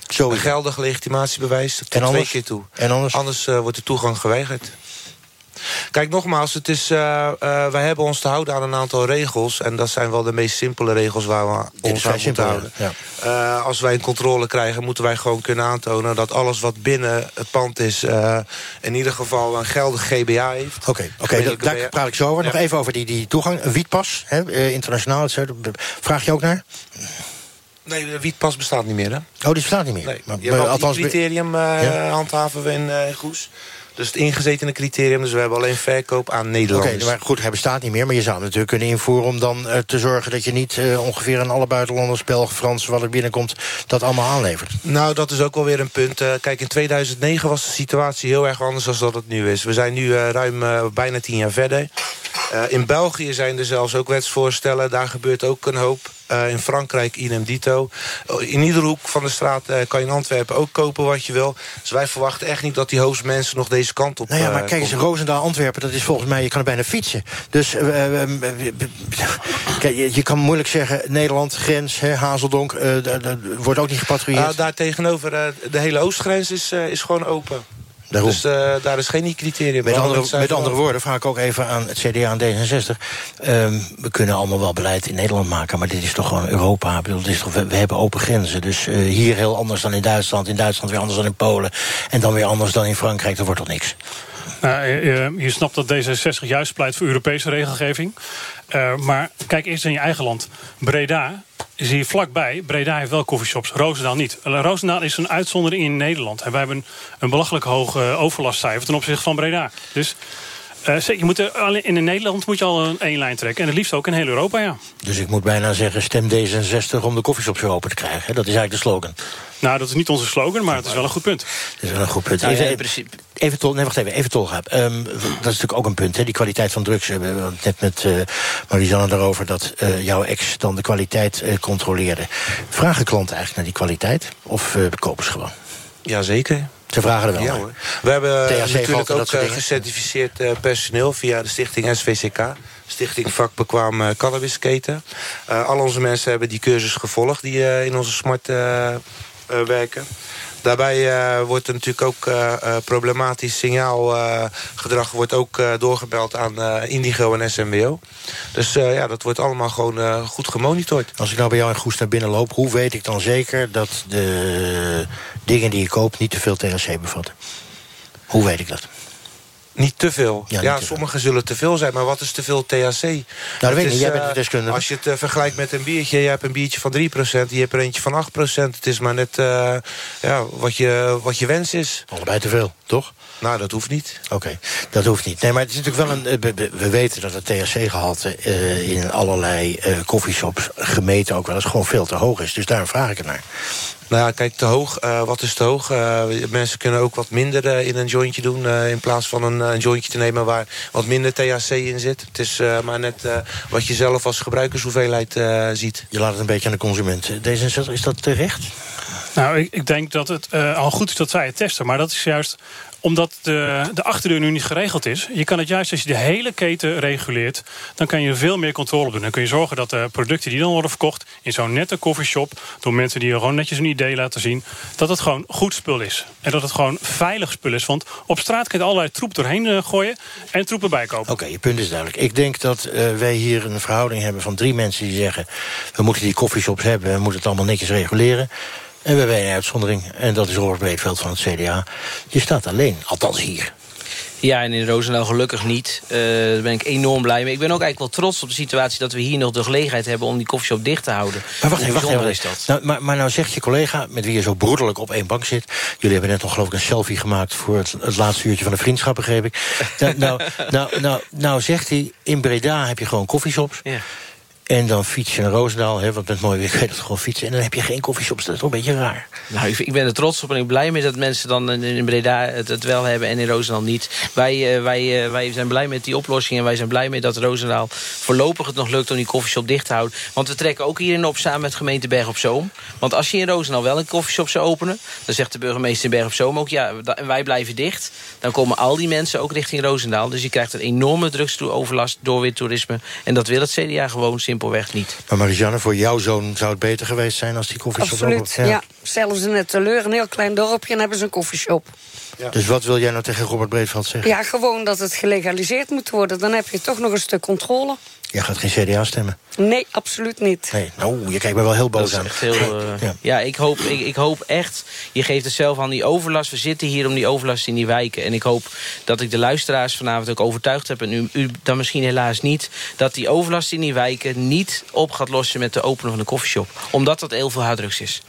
Zo Een geldig legitimatiebewijs tot En anders? twee keer toe. En anders? eh, wordt de toegang geweigerd. Kijk, nogmaals, het is, eh, eh, wij hebben ons te houden aan een aantal regels. En dat zijn wel de meest simpele regels waar we Dit ons aan moeten houden. ja. Eh, als wij een controle krijgen, moeten wij gewoon kunnen aantonen... dat alles wat binnen het pand is, in ieder geval een geldig GBA heeft. Oké, oké, da- daar praat ik zo over. Nog even over die, die toegang. Wietpas, hè, internationaal. Vraag je ook naar? Nee, de wietpas bestaat niet meer, hè? Oh, die bestaat niet meer. Nee, Maar, je althans, criterium Ja. handhaven we in, in Goes. Dus het ingezetene criterium, dus we hebben alleen verkoop aan Oké, Nederlanders. maar goed, hij bestaat niet meer. Maar je zou hem natuurlijk kunnen invoeren om dan eh, te zorgen... dat je niet eh, ongeveer aan alle buitenlanders, Belgen, Frans... wat er binnenkomt, dat allemaal aanlevert. Nou, dat is ook wel weer een punt. Eh, kijk, in 2009 was de situatie heel erg anders dan dat het nu is. We zijn nu ruim bijna tien jaar verder. In België zijn er zelfs ook wetsvoorstellen. Daar gebeurt ook een hoop. Eh, in Frankrijk idem dito. Oh, In iedere hoek van de straat eh, kan je in Antwerpen ook kopen wat je wil. Dus wij verwachten echt niet dat die hoofd mensen nog deze kant op Nou ja, maar eh, kijk eens. Roosendaal, Antwerpen, dat is volgens mij... je kan er bijna fietsen. Dus eh, eh, eh, je, je kan moeilijk zeggen... Nederland, grens, hè, Hazeldonk, eh, wordt ook niet gepatrouilleerd. Daar tegenover, eh, de hele oostgrens is, eh, is gewoon open. Daarom. Dus eh, daar is geen criterium. Met andere, met andere woorden vraag ik ook even aan het CDA en D66. Ehm, we kunnen allemaal wel beleid in Nederland maken, maar dit is toch gewoon Europa. Ik bedoel, dit is toch, we, we hebben open grenzen. Dus eh, hier heel anders dan in Duitsland. In Duitsland weer anders dan in Polen. En dan weer anders dan in Frankrijk. Dat wordt toch niks? Nou, eh, je snapt dat D66 juist pleit voor Europese regelgeving. Eh, maar kijk eerst in je eigen land. Breda is hier vlakbij. Breda heeft wel coffeeshops, Roosendaal niet. Eh, Roosendaal is een uitzondering in Nederland. En wij hebben een, een belachelijk hoog eh, overlastcijfer ten opzichte van Breda. Dus eh, je moet er, alleen in Nederland moet je al een één lijn trekken. En het liefst ook in heel Europa, ja. Dus ik moet bijna zeggen, stem D66 om de koffieshops weer open te krijgen. hè? Dat is eigenlijk de slogan. Nou, dat is niet onze slogan, maar het is wel een goed punt. Dat is wel een goed punt. Nou ja, in principe- even, tol, nee, wacht even, even tolgaap. Ehm, dat is natuurlijk ook een punt, hè, die kwaliteit van drugs. We hebben het net met uh, Marisanne daarover dat eh, jouw ex dan de kwaliteit eh, controleerde. Vragen klanten eigenlijk naar die kwaliteit? Of eh, kopen ze gewoon? Jazeker. Ze vragen er wel Ja, naar. hoor. We hebben THC natuurlijk ook eh, gecertificeerd eh, personeel via de stichting SVCK. Stichting Vakbekwaam eh, Cannabisketen. Eh, al onze mensen hebben die cursus gevolgd die eh, in onze smart eh, eh, werken. Daarbij eh, wordt natuurlijk ook eh, eh, problematisch signaalgedrag wordt ook doorgebeld aan Indigo en SMBO. Dus ja, dat wordt allemaal gewoon goed gemonitord. Als ik nou bij jou in Goes naar binnen loop, hoe weet ik dan zeker dat de dingen die je koopt niet te veel THC bevatten? Hoe weet ik dat? Niet te veel. Ja, sommige zullen te veel zijn, maar wat is te veel THC? Nou, dat weet ik niet. Jij bent de deskundige. Als je het eh, vergelijkt met een biertje, je hebt een biertje van 3%, je hebt er eentje van 8%. Het is maar net eh, ja, wat, je, wat je wens is. Allebei te veel, toch? Nou, dat hoeft niet. Oké, dat hoeft niet. Nee, maar het is natuurlijk wel een. eh, we- we- We weten dat het THC-gehalte eh, in allerlei eh coffeeshops gemeten ook wel eens gewoon veel te hoog is. Dus daarom vraag ik het naar. Nou ja, kijk, te hoog. eh, wat is te hoog? Eh, mensen kunnen ook wat minder eh, in een jointje doen... eh, in plaats van een, eh, een jointje te nemen waar wat minder THC in zit. Het is eh, maar net eh, wat je zelf als gebruikershoeveelheid eh, ziet. Je laat het een beetje aan de consument. D66, is dat terecht? Nou, ik, ik denk dat het eh, al goed is dat zij het testen. Maar dat is juist Omdat de, de achterdeur nu niet geregeld is. Je kan het juist als je de hele keten reguleert... dan kan je veel meer controle doen. Dan kun je zorgen dat de producten die dan worden verkocht... in zo'n nette coffeeshop, door mensen die gewoon netjes een idee laten zien... dat het gewoon goed spul is. En dat het gewoon veilig spul is. Want op straat kan je allerlei troep doorheen eh, gooien... en troep erbij kopen. Oké, je punt is duidelijk. Ik denk dat eh, wij hier een verhouding hebben van drie mensen die zeggen... we moeten die coffeeshops hebben, we moeten het allemaal netjes reguleren. En we hebben een uitzondering, en dat is Robert Breedveld van het CDA. Je staat alleen, althans hier. Ja, en in Roosendaal gelukkig niet. Eh, daar ben ik enorm blij mee. Ik ben ook eigenlijk wel trots op de situatie... dat we hier nog de gelegenheid hebben om die koffieshop dicht te houden. Maar wacht even, wacht even. is dat? Nou, maar, maar nou zegt je collega, met wie je zo broederlijk op één bank zit... jullie hebben net nog geloof ik een selfie gemaakt... voor het, het laatste uurtje van de vriendschap, begreep ik. <laughs> nou, nou, nou, nou, nou zegt hij, in Breda heb je gewoon koffieshops... Ja. En dan fiets je naar Roosendaal, hè, want met mooi weer kun je dat gewoon fietsen. En dan heb je geen koffieshops, dat is toch een beetje raar. Nou, ik, ben er trots op en ik ben blij mee dat mensen dan in- in Breda het, wel hebben en in Roosendaal niet. Wij, eh, wij, eh, wij zijn blij met die oplossing en wij zijn blij mee dat Roosendaal voorlopig het nog lukt om die koffieshop dicht te houden. Want we trekken ook hierin op samen met gemeente Berg op Zoom. Want als je in Roosendaal wel een koffieshop zou openen, dan zegt de burgemeester in Berg op Zoom ook ja, wij blijven dicht. Dan komen al die mensen ook richting Roosendaal. Dus je krijgt een enorme drugstoeoverlast door weer toerisme. En dat wil het CDA gewoon simpelweg niet. Maar Marijanne, voor jouw zoon zou het beter geweest zijn... als die koffieshop Absoluut, open- ja. Zelfs in het teleur, een heel klein dorpje, en hebben ze een koffieshop. Dus wat wil jij nou tegen Robert Breedveld zeggen? Ja, gewoon dat het gelegaliseerd moet worden. Dan heb je toch nog een stuk controle. Jij gaat geen CDA stemmen. Nee, absoluut niet. Nee, nou, je kijkt me wel heel boos aan. heel, eh, Ja. ja, ik, hoop, ik, ik hoop echt... Je geeft het zelf aan die overlast. We zitten hier om die overlast in die wijken. En ik hoop dat ik de luisteraars vanavond ook overtuigd heb... en u, u dan misschien helaas niet... dat die overlast in die wijken niet op gaat lossen... met de openen van de koffieshop. Omdat dat heel veel harddrugs is.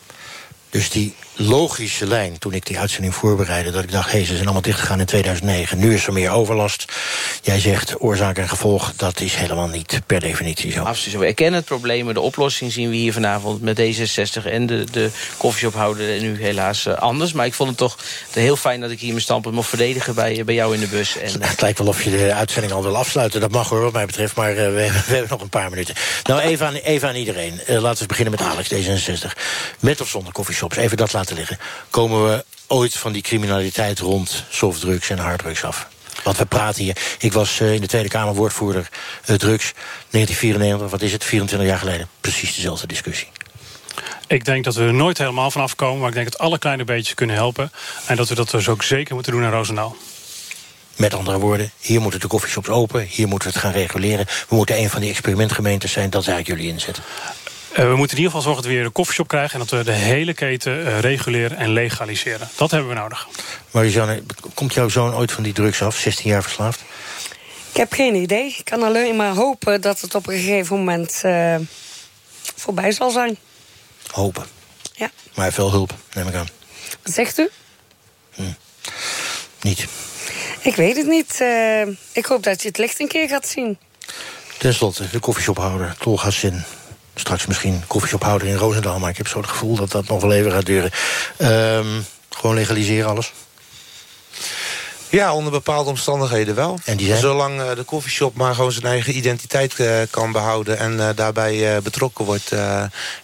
Dus die logische lijn, toen ik die uitzending voorbereidde... dat ik dacht, hé, ze zijn allemaal dichtgegaan in 2009. Nu is er meer overlast. Jij zegt, oorzaak en gevolg, dat is helemaal niet per definitie zo. Absoluut. We erkennen het probleem, de oplossing zien we hier vanavond... met D66 en de, de koffieshophouder nu helaas eh, anders. Maar ik vond het toch heel fijn dat ik hier mijn standpunt mocht verdedigen... bij, bij jou in de bus. En, <laughs> Het lijkt wel of je de uitzending al wil afsluiten. Dat mag hoor, wat mij betreft, maar eh, we, hebben, we hebben nog een paar minuten. Nou, even aan, even aan iedereen. Eh, laten we beginnen met Alex, D66. Met of zonder even dat laten liggen. Komen we ooit van die criminaliteit rond softdrugs en harddrugs af? Want we praten hier. Ik was eh, in de Tweede Kamer woordvoerder eh, drugs. 1994, wat is het? 24 jaar geleden. Precies dezelfde discussie. Ik denk dat we er nooit helemaal van afkomen... maar ik denk dat alle kleine beetjes kunnen helpen. En dat we dat dus ook zeker moeten doen in Roosendaal. Met andere woorden, hier moeten de koffieshops open. Hier moeten we het gaan reguleren. We moeten een van die experimentgemeentes zijn. Dat is eigenlijk jullie inzet. Eh, we moeten in ieder geval zorgen dat we weer een koffieshop krijgen... en dat we de hele keten eh, reguleren en legaliseren. Dat hebben we nodig. Marisanne, komt jouw zoon ooit van die drugs af? 16 jaar verslaafd? Ik heb geen idee. Ik kan alleen maar hopen dat het op een gegeven moment eh, voorbij zal zijn. Hopen. Ja. Maar hij heeft wel hulp, neem ik aan. Wat zegt u? Niet. Ik weet het niet. Eh, ik hoop dat je het licht een keer gaat zien. Ten slotte, de koffieshophouder, Tolga Sin. Straks misschien koffieshophouder in Roosendaal... maar ik heb zo het gevoel dat dat nog wel even gaat duren. Ehm, gewoon legaliseren alles? Ja, onder bepaalde omstandigheden wel. En die zijn? Zolang eh, de koffieshop maar gewoon zijn eigen identiteit eh, kan behouden... en eh, daarbij betrokken wordt.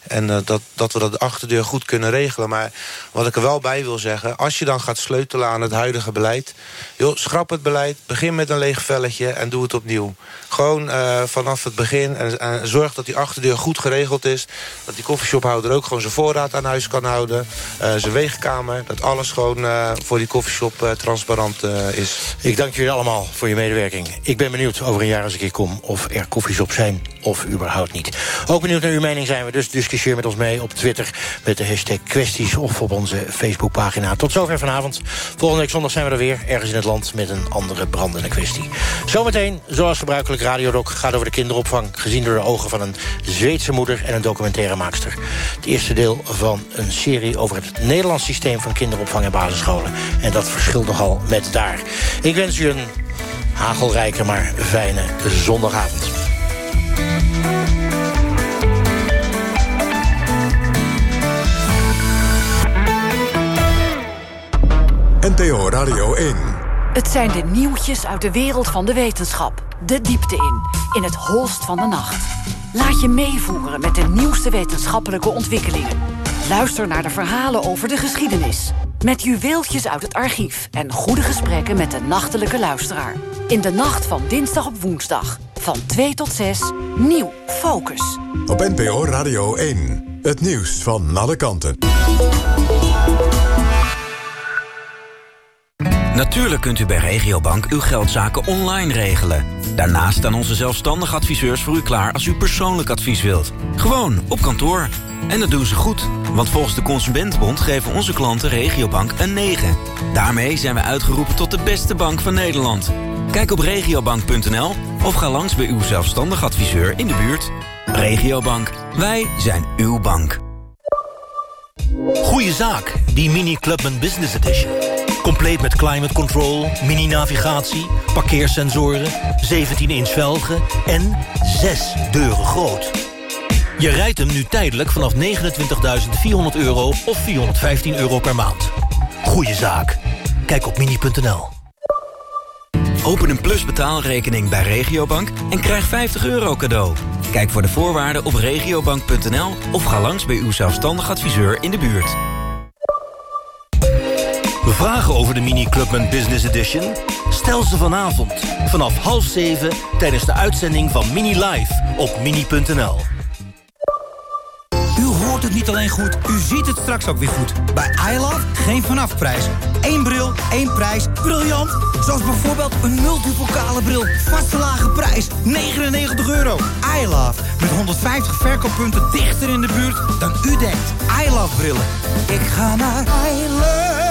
en dat, dat we dat de achterdeur goed kunnen regelen. Maar wat ik er wel bij wil zeggen... als je dan gaat sleutelen aan het huidige beleid... Joh, schrap het beleid, begin met een leeg velletje en doe het opnieuw. Gewoon vanaf het begin en, en zorg dat die achterdeur goed geregeld is. Dat die koffieshophouder ook gewoon zijn voorraad aan huis kan houden. zijn weegkamer, dat alles gewoon voor die koffieshop transparant eh, is. Ik dank jullie allemaal voor je medewerking. Ik ben benieuwd over een jaar als ik hier kom of er koffieshops zijn of überhaupt niet. Ook benieuwd naar uw mening zijn we, dus discussieer met ons mee op Twitter... met de hashtag kwesties of op onze Facebookpagina. Tot zover vanavond. Volgende week zondag zijn we er weer, ergens in het land... met een andere brandende kwestie. Zometeen, zoals gebruikelijk, Radiodoc gaat over de kinderopvang... gezien door de ogen van een Zweedse moeder en een documentairemaakster. Het eerste deel van een serie over het Nederlands systeem... van kinderopvang en basisscholen. En dat verschilt nogal met daar. Ik wens u een hagelrijke, maar fijne zondagavond. NTO Radio 1. Het zijn de nieuwtjes uit de wereld van de wetenschap. De diepte in, in het holst van de nacht. Laat je meevoeren met de nieuwste wetenschappelijke ontwikkelingen. Luister naar de verhalen over de geschiedenis. Met juweeltjes uit het archief en goede gesprekken met de nachtelijke luisteraar. In de nacht van dinsdag op woensdag. Van 2 tot 6. Nieuw Focus. Op NPO Radio 1. Het nieuws van alle kanten. Natuurlijk kunt u bij Regiobank uw geldzaken online regelen. Daarnaast staan onze zelfstandige adviseurs voor u klaar als u persoonlijk advies wilt. Gewoon op kantoor. En dat doen ze goed, want volgens de Consumentenbond geven onze klanten Regiobank een 9. Daarmee zijn we uitgeroepen tot de beste bank van Nederland. Kijk op regiobank.nl of ga langs bij uw zelfstandig adviseur in de buurt. Regiobank, wij zijn uw bank. Goeie zaak, die Mini Clubman Business Edition. Compleet met climate control, mini-navigatie, parkeersensoren, 17-inch velgen en 6 deuren groot. Je rijdt hem nu tijdelijk vanaf 29.400 euro of 415 euro per maand. Goeie zaak. Kijk op mini.nl. Open een Plus betaalrekening bij Regiobank en krijg 50 euro cadeau. Kijk voor de voorwaarden op regiobank.nl of ga langs bij uw zelfstandig adviseur in de buurt. Vragen over de Mini Clubman Business Edition? Stel ze vanavond vanaf half zeven tijdens de uitzending van Mini Live op mini.nl. U hoort het niet alleen goed, u ziet het straks ook weer goed. Bij iLove geen vanafprijs. Eén bril, één prijs. Briljant! Zoals bijvoorbeeld een multipokale bril. Vaste lage prijs, 99 euro. iLove, met 150 verkooppunten dichter in de buurt dan u denkt. iLove brillen. Ik ga naar iLove.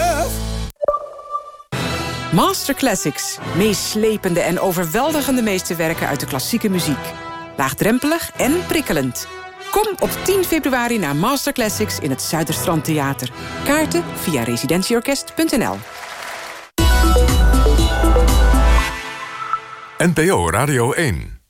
Master Classics. Meeslepende en overweldigende meesterwerken uit de klassieke muziek. Laagdrempelig en prikkelend. Kom op 10 februari naar Master Classics in het Zuiderstrand Theater. Kaarten via residentieorkest.nl NPO Radio 1